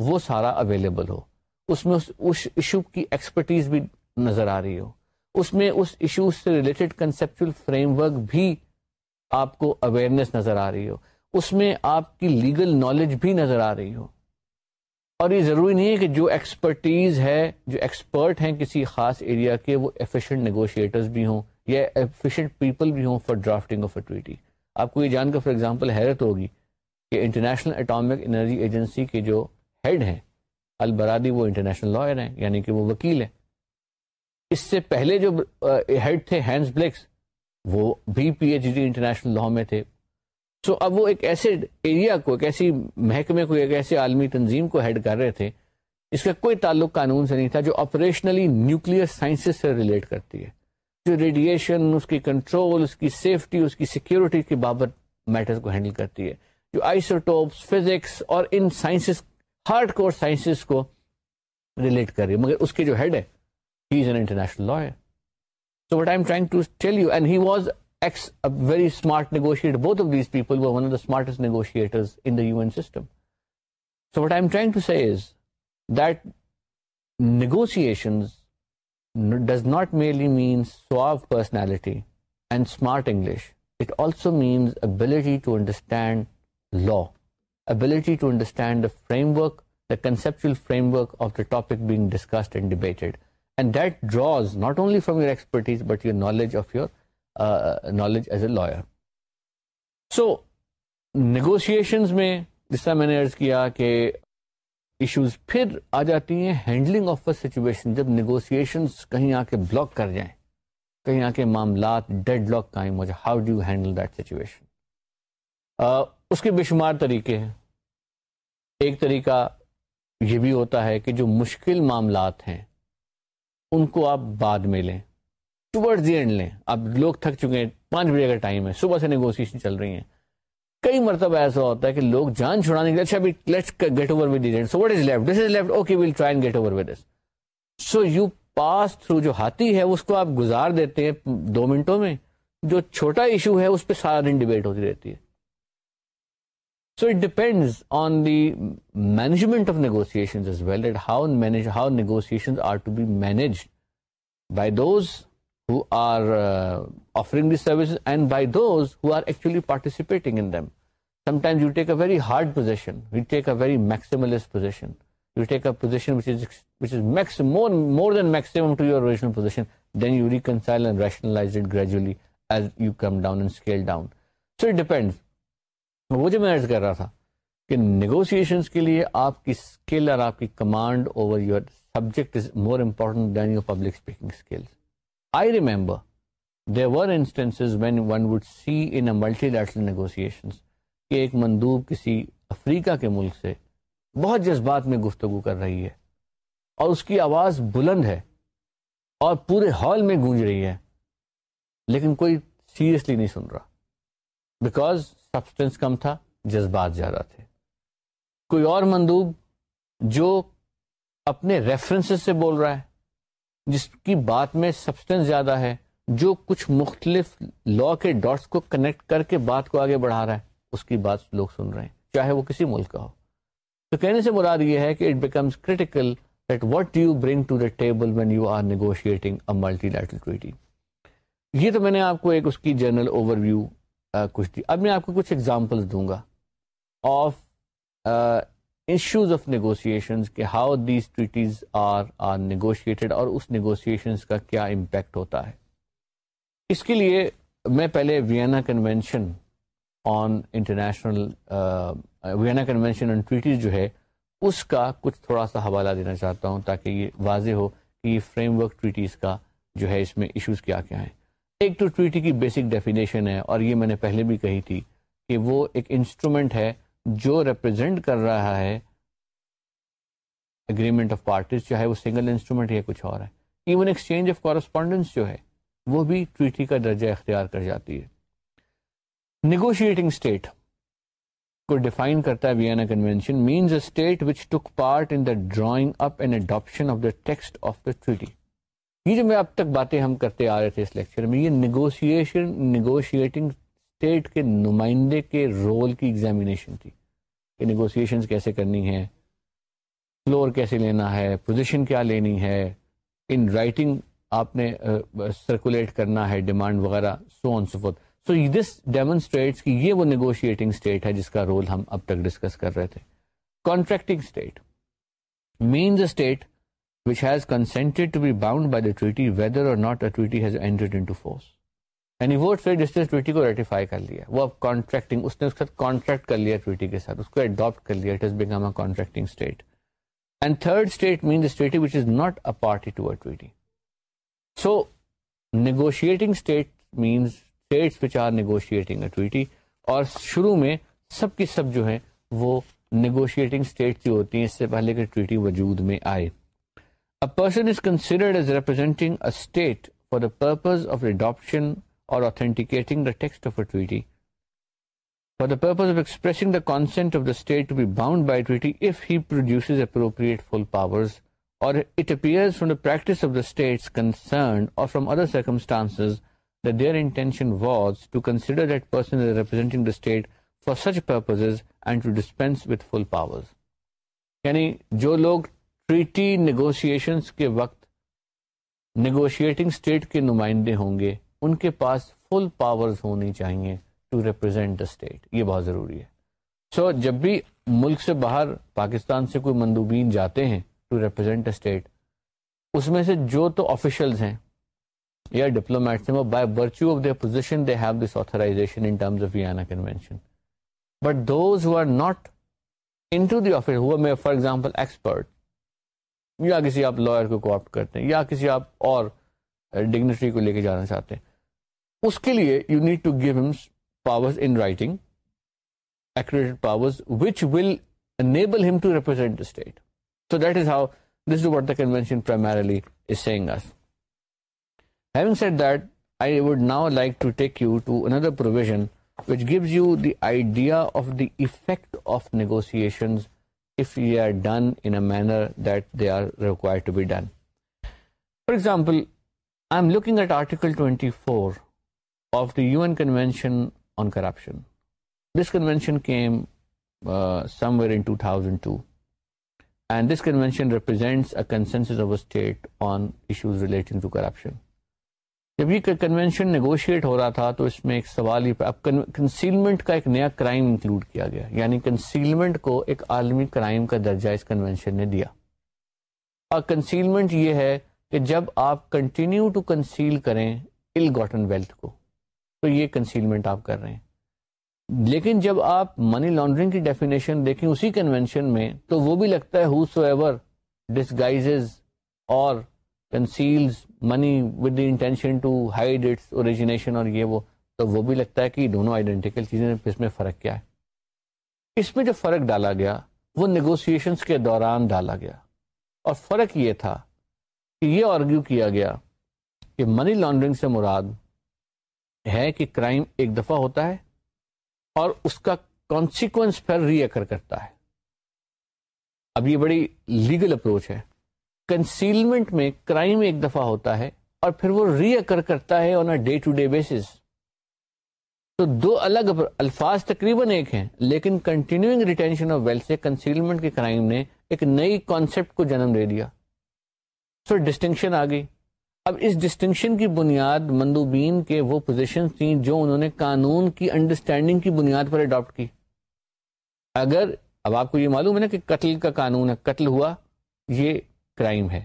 Speaker 1: وہ سارا اویلیبل ہو اس میں اس ایشو کی ایکسپرٹیز بھی نظر آ رہی ہو اس میں اس ایشو سے ریلیٹڈ کنسپچل فریم ورک بھی آپ کو اویئرنیس نظر آ رہی ہو اس میں آپ کی لیگل نالج بھی نظر آ رہی ہو اور یہ ضروری نہیں ہے کہ جو ایکسپرٹیز ہے جو ایکسپرٹ ہیں کسی خاص ایریا کے وہ ایفیشینٹ نیگوشیٹرز بھی ہوں یا ایفیشینٹ پیپل بھی ہوں فار ڈرافٹنگ آف ٹویٹی آپ کو یہ جان کر فار ایگزامپل حیرت ہوگی کہ انٹرنیشنل اٹامک انرجی ایجنسی کے جو ہیڈ ہیں البرادی وہ انٹرنیشنل لائر ہیں یعنی کہ وہ وکیل ہیں اس سے پہلے جو ہیڈ تھے ہینس بلیکس وہ بھی P H D international law میں تھے سو اب وہ ایک ایسے ایریا کو ایک ایسی محکمے کو ایک ایسے عالمی تنظیم کو ہیڈ کر رہے تھے اس کا کوئی تعلق قانون سے نہیں تھا جو آپریشنلی نیوکلیر سائنسز سے ریلیٹ کرتی ہے جو ریڈیشن اس کی کنٹرول اس کی سیفٹی اس کی سیکیورٹی کے بابت میٹرز کو ہینڈل کرتی ہے جو آئسوٹوپس فزکس اور ان سائنسز ہارڈ کور سائنسز کو ریلیٹ کر رہی ہے مگر اس کے جو ہیڈ ہے he is an international law ہے so what I'm trying to tell you and he was a very smart negotiator. Both of these people were one of the smartest negotiators in the UN system. So what I'm trying to say is that negotiations does not merely mean suave personality and smart English. It also means ability to understand law, ability to understand the framework, the conceptual framework of the topic being discussed and debated. And that draws not only from your expertise, but your knowledge of your knowledge as a lawyer so negotiations میں جس طرح میں نے ارض کیا کہ issues پھر آ جاتی ہیں ہینڈلنگ آف اے سچویشن جب نیگوسیشنز کہیں آ کے بلاک کر جائیں کہیں آ کے معاملات ڈیڈ لاک قائم ہو جائے how do you handle that situation اس کے بے شمار طریقے ہیں ایک طریقہ یہ بھی ہوتا ہے کہ جو مشکل معاملات ہیں ان کو آپ بعد میں لیں ٹوڈ دی اینڈ لیں اب لوگ تھک چکے ہیں پانچ بجے کا ٹائم ہے صبح سے نیگوسیشن چل رہی ہیں کئی مرتبہ ایسا ہوتا ہے کہ لوگ جان چھڑانے کے اچھا let's get over with that so what is left this is left okay well try and get over with this so you pass through جو ہاتھی ہے اس کو آپ گزار دیتے ہیں دو منٹوں میں جو چھوٹا ایشو ہے اس پہ سارا دن ڈبیٹ ہوتی رہتی ہے so it depends on the management of negotiation how manage how negotiation are to be managed by those who are uh, offering these services and by those who are actually participating in them. Sometimes you take a very hard position. You take a very maximalist position. You take a position which is which is max, more, more than maximum to your original position. Then you reconcile and rationalize it gradually as you come down and scale down. So it depends. وہ جو میں ارز کر رہا تھا کہ negotiations کے لیے آپ کی اسکل اور آپ کی command over your subject is more important than your public speaking skills remember there were instance when one would see in multilateral negotiation کہ ایک مندوب کسی افریقہ کے ملک سے بہت جذبات میں گفتگو کر رہی ہے اور اس کی آواز بلند ہے اور پورے ہال میں گونج رہی ہے لیکن کوئی سیریسلی نہیں سن رہا بیکاز سبسٹینس کم تھا جذبات زیادہ تھے کوئی اور مندوب جو اپنے ریفرنسز سے بول رہا ہے جس کی بات میں سبسٹنس زیادہ ہے جو کچھ مختلف لا کے ڈاٹس کو کنیکٹ کر کے بات کو آگے بڑھا رہا ہے اس کی بات لوگ سن رہے ہیں چاہے وہ کسی ملک کا ہو تو کہنے سے مراد یہ ہے کہ it becomes critical you bring to the table when you are negotiating multi ٹویٹی یہ تو میں نے آپ کو ایک اس کی جنرل اوور ویو کچھ دی اب میں آپ کو کچھ ایگزامپلس دوں گا آف ایشوز آف نیگوسیشن کہ how these treaties are are negotiated اور اس نیگوسیشنز کا کیا امپیکٹ ہوتا ہے اس کے لیے میں پہلے Vienna convention on international Vienna convention on treaties جو ہے اس کا کچھ تھوڑا سا حوالہ دینا چاہتا ہوں تاکہ یہ واضح ہو کہ یہ فریم ورک ٹریٹیز کا جو ہے اس میں ایشوز کیا کیا ہیں ایک تو ٹریٹی کی بیسک ڈیفینیشن ہے اور یہ میں نے پہلے بھی کہی تھی کہ وہ ایک انسٹرومنٹ ہے جو ریپرزینٹ کر رہا ہے اگریمنٹ آف پارٹیز جو ہے وہ سنگل انسٹرومنٹ یا کچھ اور ہے ایون ایکسچینج آف کورسپونڈنس جو ہے وہ بھی ٹویٹی کا درجہ اختیار کر جاتی ہے نیگوشیٹنگ اسٹیٹ کو ڈیفائن کرتا ہے a state which took part in the drawing up and adoption of the text of the treaty یہ جو میں اب تک باتیں ہم کرتے آ رہے تھے اس لیکچر میں یہ نیگوسیشن نیگوشیٹنگ اسٹیٹ کے نمائندے کے رول کی ایگزامینیشن تھی کہ نیگوسیشنز کیسے کرنی ہے فلور کیسے لینا ہے پوزیشن کیا لینی ہے ان رائٹنگ آپ نے سرکولیٹ کرنا ہے ڈیمانڈ وغیرہ سو آن سو دس ڈیمونسٹریٹس کہ یہ وہ نیگوشیٹنگ اسٹیٹ ہے جس کا رول ہم اب تک ڈسکس کر رہے تھے contracting state means state which has کنسینٹیڈ to be bound by the ٹویٹی weather اور not a ٹویٹی has in to force یعنی وہ ٹریڈ جس نے ٹویٹی کو ریٹیفائی کر لیا وہ اب کانٹریکٹنگ اس نے اس کے ساتھ کانٹریکٹ کر لیا ٹویٹی کے ساتھ اس کو اڈاپٹ کر لیا it is become a contracting state and third state means state which is not a party to a ٹویٹی so negotiating state means states which are negotiating a ٹویٹی اور شروع میں سب کی سب جو ہیں وہ نیگوشیٹنگ اسٹیٹس ہی ہوتی ہیں اس سے پہلے کہ ٹویٹی وجود میں آئے A person is considered as representing a state for the purpose of adoption or authenticating the text of a treaty for the purpose of expressing the consent of the state to be bound by a treaty if he produces appropriate full powers or it appears from the practice of the states concerned or from other circumstances that their intention was to consider that person as representing the state for such purposes and to dispense with full powers. یعنی جو لوگ treaty negotiations کے وقت negotiating state کے نمائندے ہوں گے ان کے پاس فل پاور ہونی چاہیے ٹو ریپرزینٹ دا اسٹیٹ یہ بہت ضروری ہے سو so, جب بھی ملک سے باہر پاکستان سے کوئی مندوبین جاتے ہیں ٹو ریپرزینٹ اسٹیٹ اس میں سے جو تو آفیشل ہیں یا ڈپلومیٹس ہیں وہ by virtue of their position they have this authorization in terms of Vienna convention but those who are not into the for example expert یا کسی آپ لائر کو کرتے ہیں یا کسی آپ اور ڈگنیٹری کو لے کے جانا چاہتے ہیں اس کے لیے you need to give them powers powers in writing which will enable them to represent state so that that is is is how this what the convention primarily saying is having set I would now like to take you to another provision if they they are are done in a manner that required to be done. For example, جب یہ negotiate ہو رہا تھا تو اس میں ایک سوال اب concealment کا ایک نیا کرائم انکلوڈ کیا گیا یعنی کنسیلمنٹ کو ایک عالمی کرائم کا درجہ اس نے دیا اور کنسیلمنٹ یہ ہے کہ جب آپ کنٹینیو ٹو کنسیل کریں ال گاٹن ویلتھ کو تو یہ کنسیلمنٹ آپ کر رہے ہیں لیکن جب آپ منی لانڈرنگ کی ڈیفینیشن دیکھیں اسی کنوینشن میں تو وہ بھی لگتا ہے ever or or conceals money with the intention to its origination یہ وہ تو وہ بھی لگتا ہے کہ دونوں آئیڈینٹیکل چیزیں اس میں فرق کیا ہے اس میں جو فرق ڈالا گیا وہ نیگوسیشنس کے دوران ڈالا گیا اور فرق یہ تھا کہ یہ آرگیو کیا گیا کہ منی لانڈرنگ سے مراد ہے کہ کرائم ایک دفعہ ہوتا ہے اور اس کا کانسیکوینس پھر ری ایکر کرتا ہے اب یہ بڑی لیگل اپروچ ہے کنسیلمنٹ میں کرائم ایک دفعہ ہوتا ہے اور پھر وہ ری ایکر کرتا ہے on a day to day basis تو دو الگ الفاظ تقریباً ایک ہیں لیکن کنٹینیوئنگ ریٹینشن آف ویلتھ سے کنسیلمنٹ کے کرائم نے ایک نئی کانسیپٹ کو جنم دے دیا ڈسٹنکشن آ گئی اب اس ڈسٹنکشن کی بنیاد مندوبین کے وہ پوزیشن تھیں جو انہوں نے قانون کی انڈرسٹینڈنگ کی بنیاد پر اڈاپٹ کی اگر اب آپ کو یہ معلوم ہے نا کہ قتل کا قانون ہے قتل ہوا یہ کرائم ہے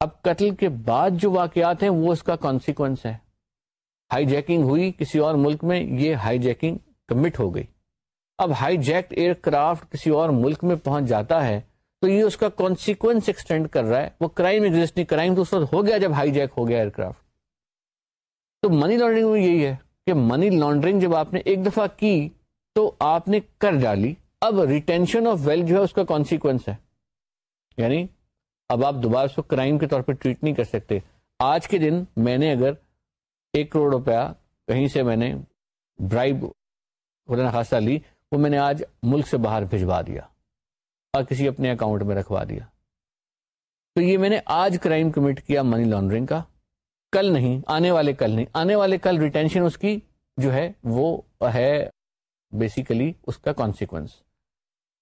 Speaker 1: اب قتل کے بعد جو واقعات ہیں وہ اس کا کانسیکوینس ہے ہائی جیکنگ ہوئی کسی اور ملک میں یہ ہائی جیکنگ کمٹ ہو گئی اب ہائی جیک ایئر کرافٹ کسی اور ملک میں پہنچ جاتا ہے تو یہ اس کا کانسیکوینس ایکسٹینڈ کر رہا ہے وہ کرائم ایگزٹ نہیں کرائم تو اس وقت ہو گیا جب ہائی جیک ہو گیا ایئر کرافٹ تو منی لانڈرنگ میں یہی ہے کہ منی لانڈرنگ جب آپ نے ایک دفعہ کی تو آپ نے کر ڈالی اب ریٹینشن آف ویلتھ جو ہے اس کا کانسیکوینس ہے یعنی اب آپ دوبارہ اس کو کرائم کے طور پہ ٹریٹ نہیں کر سکتے آج کے دن میں نے اگر ایک کروڑ روپیہ کہیں سے میں نے برائب خدا نخواستہ لی وہ میں نے آج ملک سے باہر بھجوا دیا کسی اپنے اکاؤنٹ میں رکھوا دیا تو یہ میں نے آج کرائم کمٹ کیا منی لانڈرنگ کا کل نہیں آنے والے کل نہیں آنے والے کل ریٹینشن اس کی جو ہے وہ ہے بیسیکلی اس کا کانسیکوینس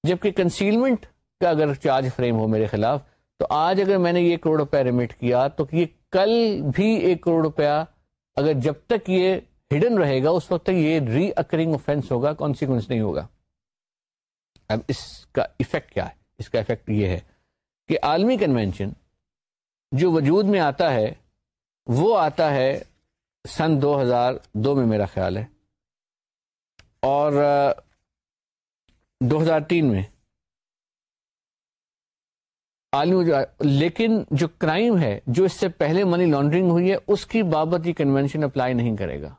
Speaker 1: جبکہ کنسیلمنٹ کا اگر چارج فریم ہو میرے خلاف تو آج اگر میں نے یہ کروڑ روپیہ ریمٹ کیا تو یہ کل بھی ایک کروڑ روپیہ اگر جب تک یہ ہڈن رہے گا اس وقت تک یہ ری اکرنگ اوفینس ہوگا کانسیکوینس نہیں ہوگا اب اس کا افیکٹ کیا ہے اس کا افیکٹ یہ ہے کہ عالمی کنونشن جو وجود میں آتا ہے وہ آتا ہے سن دو ہزار دو میں میرا خیال ہے اور دو ہزار تین میں عالمی جو لیکن جو کرائم ہے جو اس سے پہلے منی لانڈرنگ ہوئی ہے اس کی بابت یہ کنونشن اپلائی نہیں کرے گا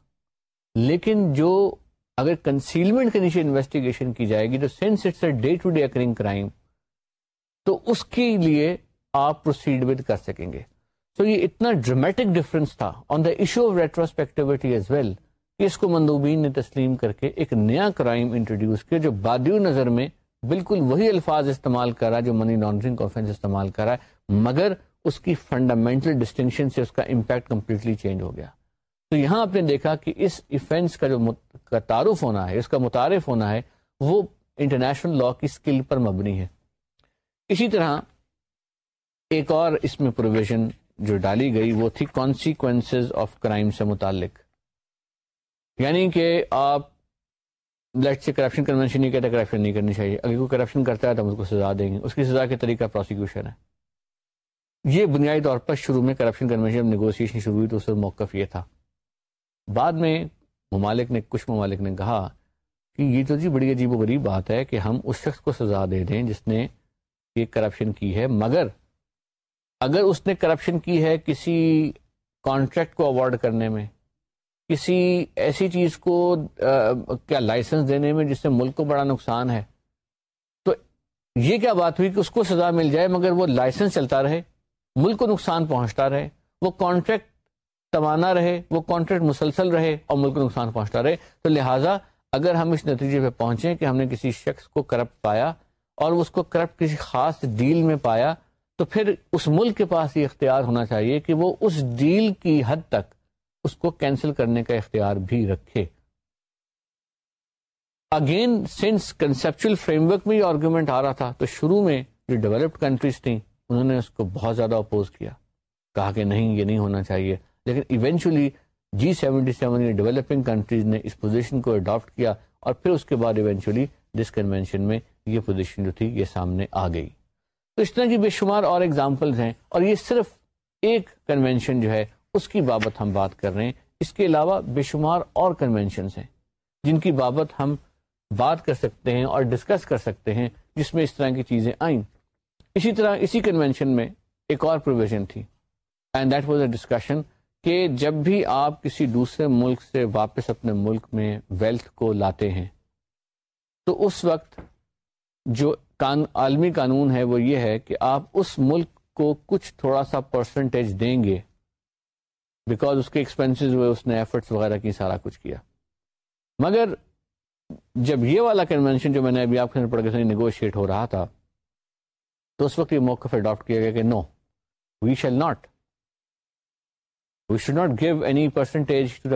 Speaker 1: لیکن جو اگر کنسیلمنٹ کے نیچے انویسٹیگیشن کی جائے گی تو sense it's a day day to occurring crime تو اس کے لیے آپ پروسیڈ ود کر سکیں گے تو یہ اتنا ڈرامیٹک ڈفرنس تھا on the issue of as well اس کو مندوبین نے تسلیم کر کے ایک نیا کرائم انٹروڈیوس کیا جو بادیو نظر میں بالکل وہی الفاظ استعمال کر رہا ہے جو منی لانڈرنگ آفینس استعمال کر رہا ہے مگر اس کی فنڈامنٹل ڈسٹنکشن سے اس کا امپیکٹ کمپلیٹلی چینج ہو گیا تو یہاں آپ نے دیکھا کہ اس ایفینس کا جو تعارف ہونا ہے اس کا متعارف ہونا ہے وہ انٹرنیشنل لا کی اسکل پر مبنی ہے اسی طرح ایک اور اس میں پروویژن جو ڈالی گئی وہ تھی کانسیکوینس آف کرائم سے متعلق یعنی کہ آپ لیٹ سے کرپشن کنوینشن نہیں کہتے کرپشن نہیں کرنی چاہیے اگر کوئی کرپشن کرتا ہے تو ہم اس کو سزا دیں گے اس کی سزا کے طریقہ پروسیکیوشن ہے یہ بنیادی طور پر شروع میں کرپشن کنوینشن نیگوسیشن شروع ہوئی تو اس موقف یہ تھا بعد میں ممالک نے کچھ ممالک نے کہا کہ یہ تو جی بڑی عجیب و غریب بات ہے کہ ہم اس شخص کو سزا دے دیں جس نے یہ کرپشن کی ہے مگر اگر اس نے کرپشن کی ہے کسی کانٹریکٹ کو اوارڈ کرنے میں کسی ایسی چیز کو کیا لائسنس دینے میں جس سے ملک کو بڑا نقصان ہے تو یہ کیا بات ہوئی کہ اس کو سزا مل جائے مگر وہ لائسنس چلتا رہے ملک کو نقصان پہنچتا رہے وہ کانٹریکٹ توانا رہے وہ کانٹریکٹ مسلسل رہے اور ملک کو نقصان پہنچتا رہے تو لہٰذا اگر ہم اس نتیجے پہ پہنچے کہ ہم نے کسی شخص کو کرپٹ پایا اور اس کو کرپٹ کسی خاص ڈیل میں پایا تو پھر اس ملک کے پاس یہ اختیار ہونا چاہیے کہ وہ اس ڈیل کی حد تک اس کو کینسل کرنے کا اختیار بھی رکھے again since conceptual framework میں یہ آرگومنٹ آ رہا تھا تو شروع میں جو ڈیولپڈ کنٹریز تھیں انہوں نے اس کو بہت زیادہ اپوز کیا کہا کہ نہیں یہ نہیں ہونا چاہیے لیکن ایونچولی جی سیونٹی سیون یا ڈیولپنگ کنٹریز نے اس پوزیشن کو اڈاپٹ کیا اور پھر اس کے بعد ایونچولی جس کنوینشن میں یہ پوزیشن جو تھی یہ سامنے آ گئی تو اس طرح کی بے شمار اور ایگزامپلز ہیں اور یہ صرف ایک کنوینشن جو ہے اس کی بابت ہم بات کر رہے ہیں اس کے علاوہ بے شمار اور کنونشنز ہیں جن کی بابت ہم بات کر سکتے ہیں اور ڈسکس کر سکتے ہیں جس میں اس طرح کی چیزیں آئیں اسی طرح اسی کنوینشن میں ایک اور پروویژن تھی and that was a discussion کہ جب بھی آپ کسی دوسرے ملک سے واپس اپنے ملک میں ویلتھ کو لاتے ہیں تو اس وقت جو عالمی قانون ہے وہ یہ ہے کہ آپ اس ملک کو کچھ تھوڑا سا پرسنٹیج دیں گے بیکاز اس کے ایکسپینسز ہوئے اس نے ایفرٹس وغیرہ کی سارا کچھ کیا مگر جب یہ والا کنوینشن جو میں نے ابھی آپ کے پڑھ کے نیگوشیٹ ہو رہا تھا تو اس وقت یہ موقف اڈاپٹ کیا گیا کہ no we shall not legal dusting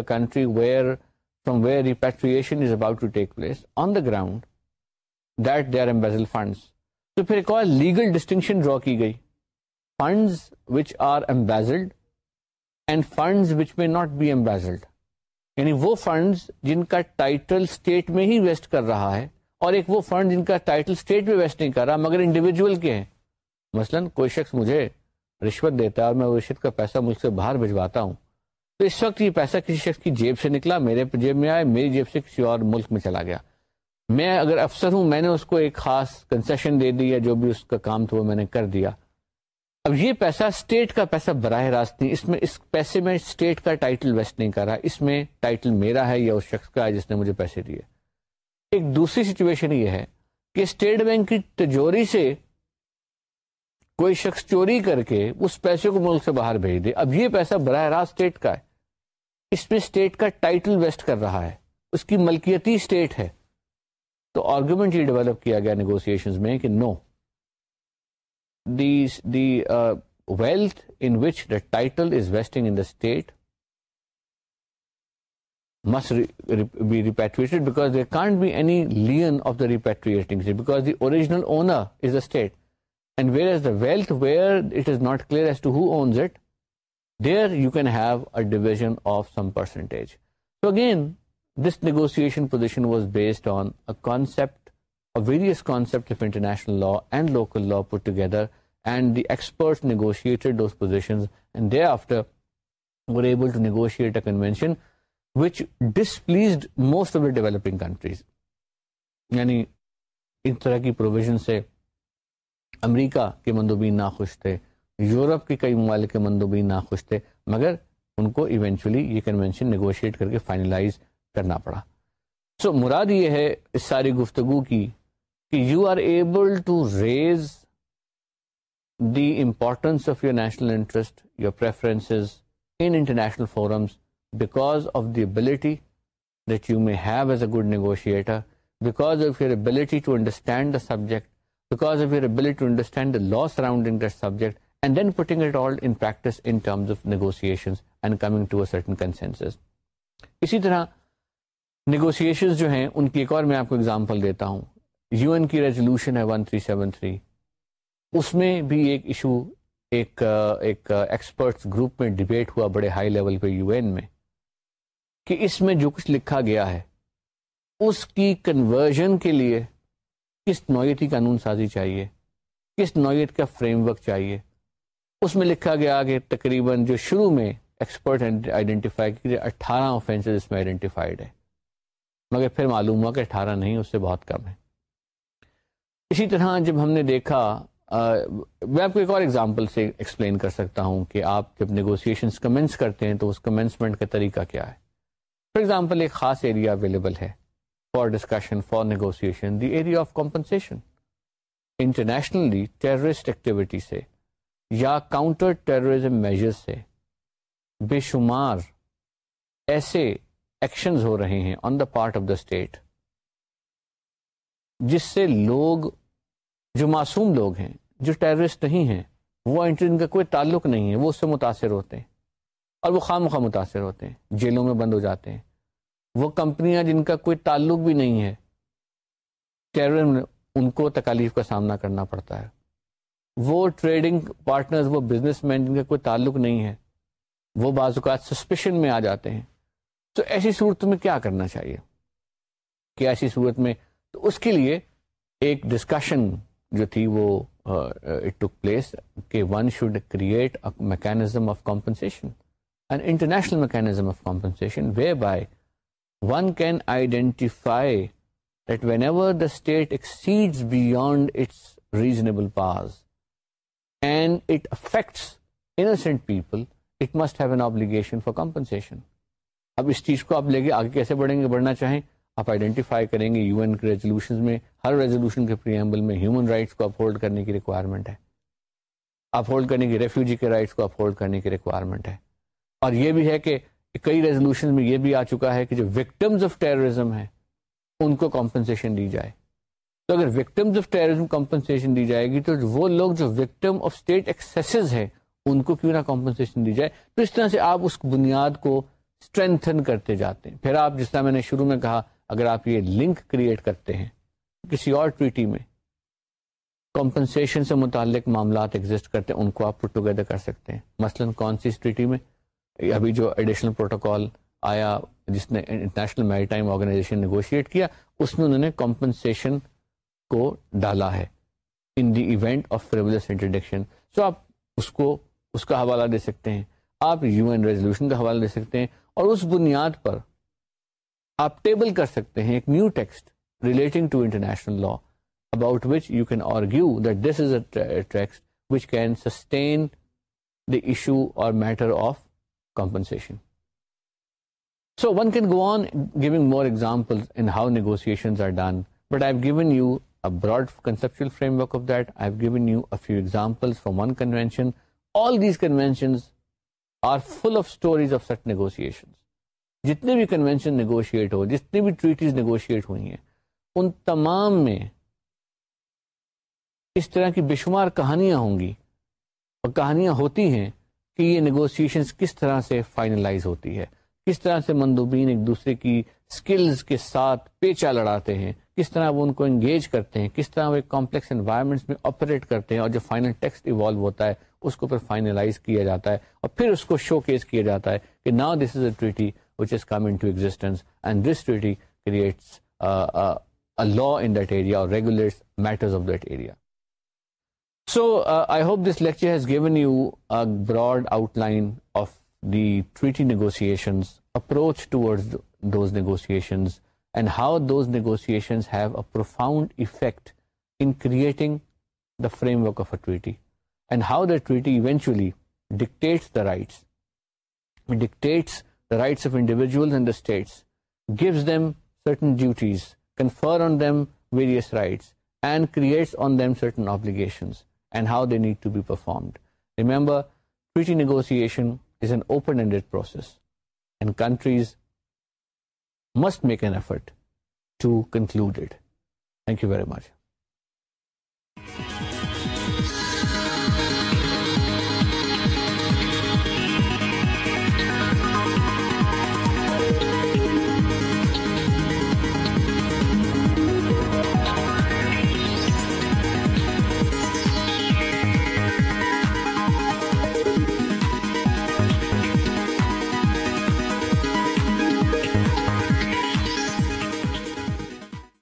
Speaker 1: and funds not be embezzled یعنی وہ فنڈز جن کا ٹائٹل اسٹیٹ میں ہی ویسٹ کر رہا ہے اور ایک وہ فنڈ جن کا ٹائٹل اسٹیٹ میں ویسٹ نہیں کر رہا مگر انڈیویجل کے ہیں مثلاً کوئی شخص مجھے رشوت دیتا ہے اور میں وہ رشوت کا پیسہ سے باہر بھجواتا ہوں تو اس وقت یہ پیسہ کسی شخص کی جیب سے نکلا میرے جیب میں آیا میری جیب سے کسی اور ملک میں چلا گیا میں اگر افسر ہوں میں نے اس کو ایک خاص کنسیشن دے دی جو بھی اس کا کام تھا وہ میں نے کر دیا اب یہ پیسہ اسٹیٹ کا پیسہ براہ راست نہیں اس اس میں پیسے میں اسٹیٹ کا ٹائٹل ویسٹ نہیں کر رہا اس میں ٹائٹل میرا ہے یا اس شخص کا ہے جس نے مجھے پیسے دیے ایک دوسری سچویشن یہ ہے کہ اسٹیٹ بینک کی تجوری سے کوئی شخص چوری کر کے اس پیسے کو ملک سے باہر بھیج دے اب یہ پیسہ براہ راست اسٹیٹ کا ہے اس میں اسٹیٹ کا ٹائٹل ویسٹ کر رہا ہے اس کی ملکیتی اسٹیٹ ہے تو آرگومنٹ یہ ڈیولپ کیا گیا نیگوسن میں کہ no the wealth in which the title is vesting in the state must be there can't be any lien of the repatriating because the original owner is the state wealth where it is not clear as to owners either you can have a percentage again this negotiation position was based concepts concept international law and local law put together and the expert negotiator ایبلشیٹنسڈ most of the developing countries یعنی ان طرح کی provisions سے امریکہ کے مندوبین ناخوش تھے Europe کے کئی ممالک کے مندوبین ناخوش تھے مگر ان کو ایونچولی یہ کنوینشن نیگوشیٹ کر کے فائنلائز کرنا پڑا سو so, مراد یہ ہے اس ساری گفتگو کی کہ you are able to raise the importance of your national interest your preferences in international forums because of the ability that you may have as a good negotiator because of your ability to understand the subject because of your ability to understand the law surrounding that subject and then putting it all in practice in terms of negotiations and coming to a certain consensus. اسی طرح negotiations جو ہیں ان کی ایک اور میں آپ کو اگزامپل دیتا ہوں یو کی ریزولوشن ہے 1373 اس میں بھی ایک ایشو ایک ایک ایکسپرٹس گروپ میں ڈبیٹ ہوا بڑے ہائی لیول پہ یو این میں کہ اس میں جو کچھ لکھا گیا ہے اس کی کنورژن کے لیے کس نوعیت کی قانون سازی چاہیے کس نوعیت کا فریم ورک چاہیے اس میں لکھا گیا کہ تقریباً جو شروع میں ایکسپرٹ آئیڈینٹیفائی کی اٹھارہ اس میں آئیڈینٹیفائڈ مگر پھر معلوم ہوا کہ اٹھارہ نہیں اس سے بہت کم ہے اسی طرح جب ہم نے دیکھا میں آپ کو ایک اور ایگزامپل سے ایکسپلین کر سکتا ہوں کہ آپ جب نیگوسیشن کمنس کرتے ہیں تو اس کمنسمنٹ کا طریقہ کیا ہے فار ایگزامپل ایک خاص ایریا اویلیبل ہے for discussion for negotiation the area of compensation internationally terrorist activity سے یا کاؤنٹر ٹیررزم میجر سے بے شمار ایسے ایکشنز ہو رہے ہیں on the part of the state جس سے لوگ جو معصوم لوگ ہیں جو ٹیررسٹ نہیں ہیں وہ انٹر ان کا کوئی تعلق نہیں ہے وہ اس سے متاثر ہوتے ہیں اور وہ خواہ مخواہ متاثر ہوتے ہیں جیلوں میں بند ہو جاتے ہیں وہ کمپنیاں جن کا کوئی تعلق بھی نہیں ہے ان کو تکالیف کا سامنا کرنا پڑتا ہے وہ ٹریڈنگ پارٹنرز وہ بزنس مین جن کا کوئی تعلق نہیں ہے وہ بعض اوقات سسپیشن میں آ جاتے ہیں تو ایسی صورت میں کیا کرنا چاہیے کہ ایسی صورت میں تو اس کے لیے ایک ڈسکشن جو تھی وہ پلیس کہ one should create mechanism of compensation and international mechanism of compensation way by one can identify the state an obligation for compensation اب اس چیز کو آپ لے کے آگے کیسے بڑھیں گے بڑھنا چاہیں آپ آئیڈینٹیفائی کریں گے یو کے ریزولوشن میں ہر ریزولوشن کے پریمبل میں ہیومن رائٹس کو اپہولڈ کرنے کی ریکوائرمنٹ ہے اپ ہولڈ کرنے کی ریفیوجی کے رائٹس کو اپہولڈ کرنے کی ریکوائرمنٹ ہے اور یہ بھی ہے کہ کئی ریزولوشن میں یہ بھی آ چکا ہے کہ جو وکٹمز آف ٹیررزم ہیں ان کو کمپنسیشن دی جائے تو اگر وکٹمز آف ٹیررزم کمپنسیشن دی جائے گی تو وہ لوگ جو وکٹم آف اسٹیٹ ایکسیسز ہیں ان کو کیوں نہ کمپنسیشن دی جائے تو اس طرح سے آپ اس بنیاد کو اسٹرینتھن کرتے جاتے ہیں پھر آپ جس طرح میں نے شروع میں کہا اگر آپ یہ لنک کریٹ کرتے ہیں کسی اور ٹویٹی میں کمپنسیشن سے متعلق معاملات ایگزٹ کرتے ہیں ان کو آپ پٹ ٹوگیدر کر سکتے ہیں مثلا کون سی اسٹریٹی میں ابھی جو ایڈیشنل پروٹوکال آیا جس نے international maritime organization negotiate کیا اس میں انہوں نے کمپنسیشن کو ڈالا ہے in the event of interdiction so آپ اس کو اس کا حوالہ دے سکتے ہیں آپ یو این ریزولوشن کا حوالہ دے سکتے ہیں اور اس بنیاد پر آپ ٹیبل کر سکتے ہیں ایک new text relating to international law about which you can argue that this is a text which can sustain the issue اور matter of so one can go on given more example فریمرشن all دیزینشن جتنے بھی convention negotiate ہو جتنی بھی treaties negotiate ہوئی ہیں ان تمام میں اس طرح کی بے شمار کہانیاں ہوں گی اور کہانیاں ہوتی ہیں کہ یہ نیگوسیشنز کس طرح سے فائنلائز ہوتی ہے کس طرح سے مندوبین ایک دوسرے کی اسکلز کے ساتھ پیچا لڑاتے ہیں کس طرح وہ ان کو انگیج کرتے ہیں کس طرح وہ ایک کمپلیکس انوائرمنٹ میں آپریٹ کرتے ہیں اور جو فائنل ٹیکسٹ ایوالو ہوتا ہے اس کو پھر فائنلائز کیا جاتا ہے اور پھر اس کو شو کیس کیا جاتا ہے کہ نا this is a treaty which is come to existence and this treaty creates law in that area اور regulates matters of that area So uh, I hope this lecture has given you a broad outline of the treaty negotiations, approach towards those negotiations, and how those negotiations have a profound effect in creating the framework of a treaty, and how the treaty eventually dictates the rights. It dictates the rights of individuals and the states, gives them certain duties, confers on them various rights, and creates on them certain obligations and how they need to be performed. Remember, treaty negotiation is an open-ended process, and countries must make an effort to conclude it. Thank you very much.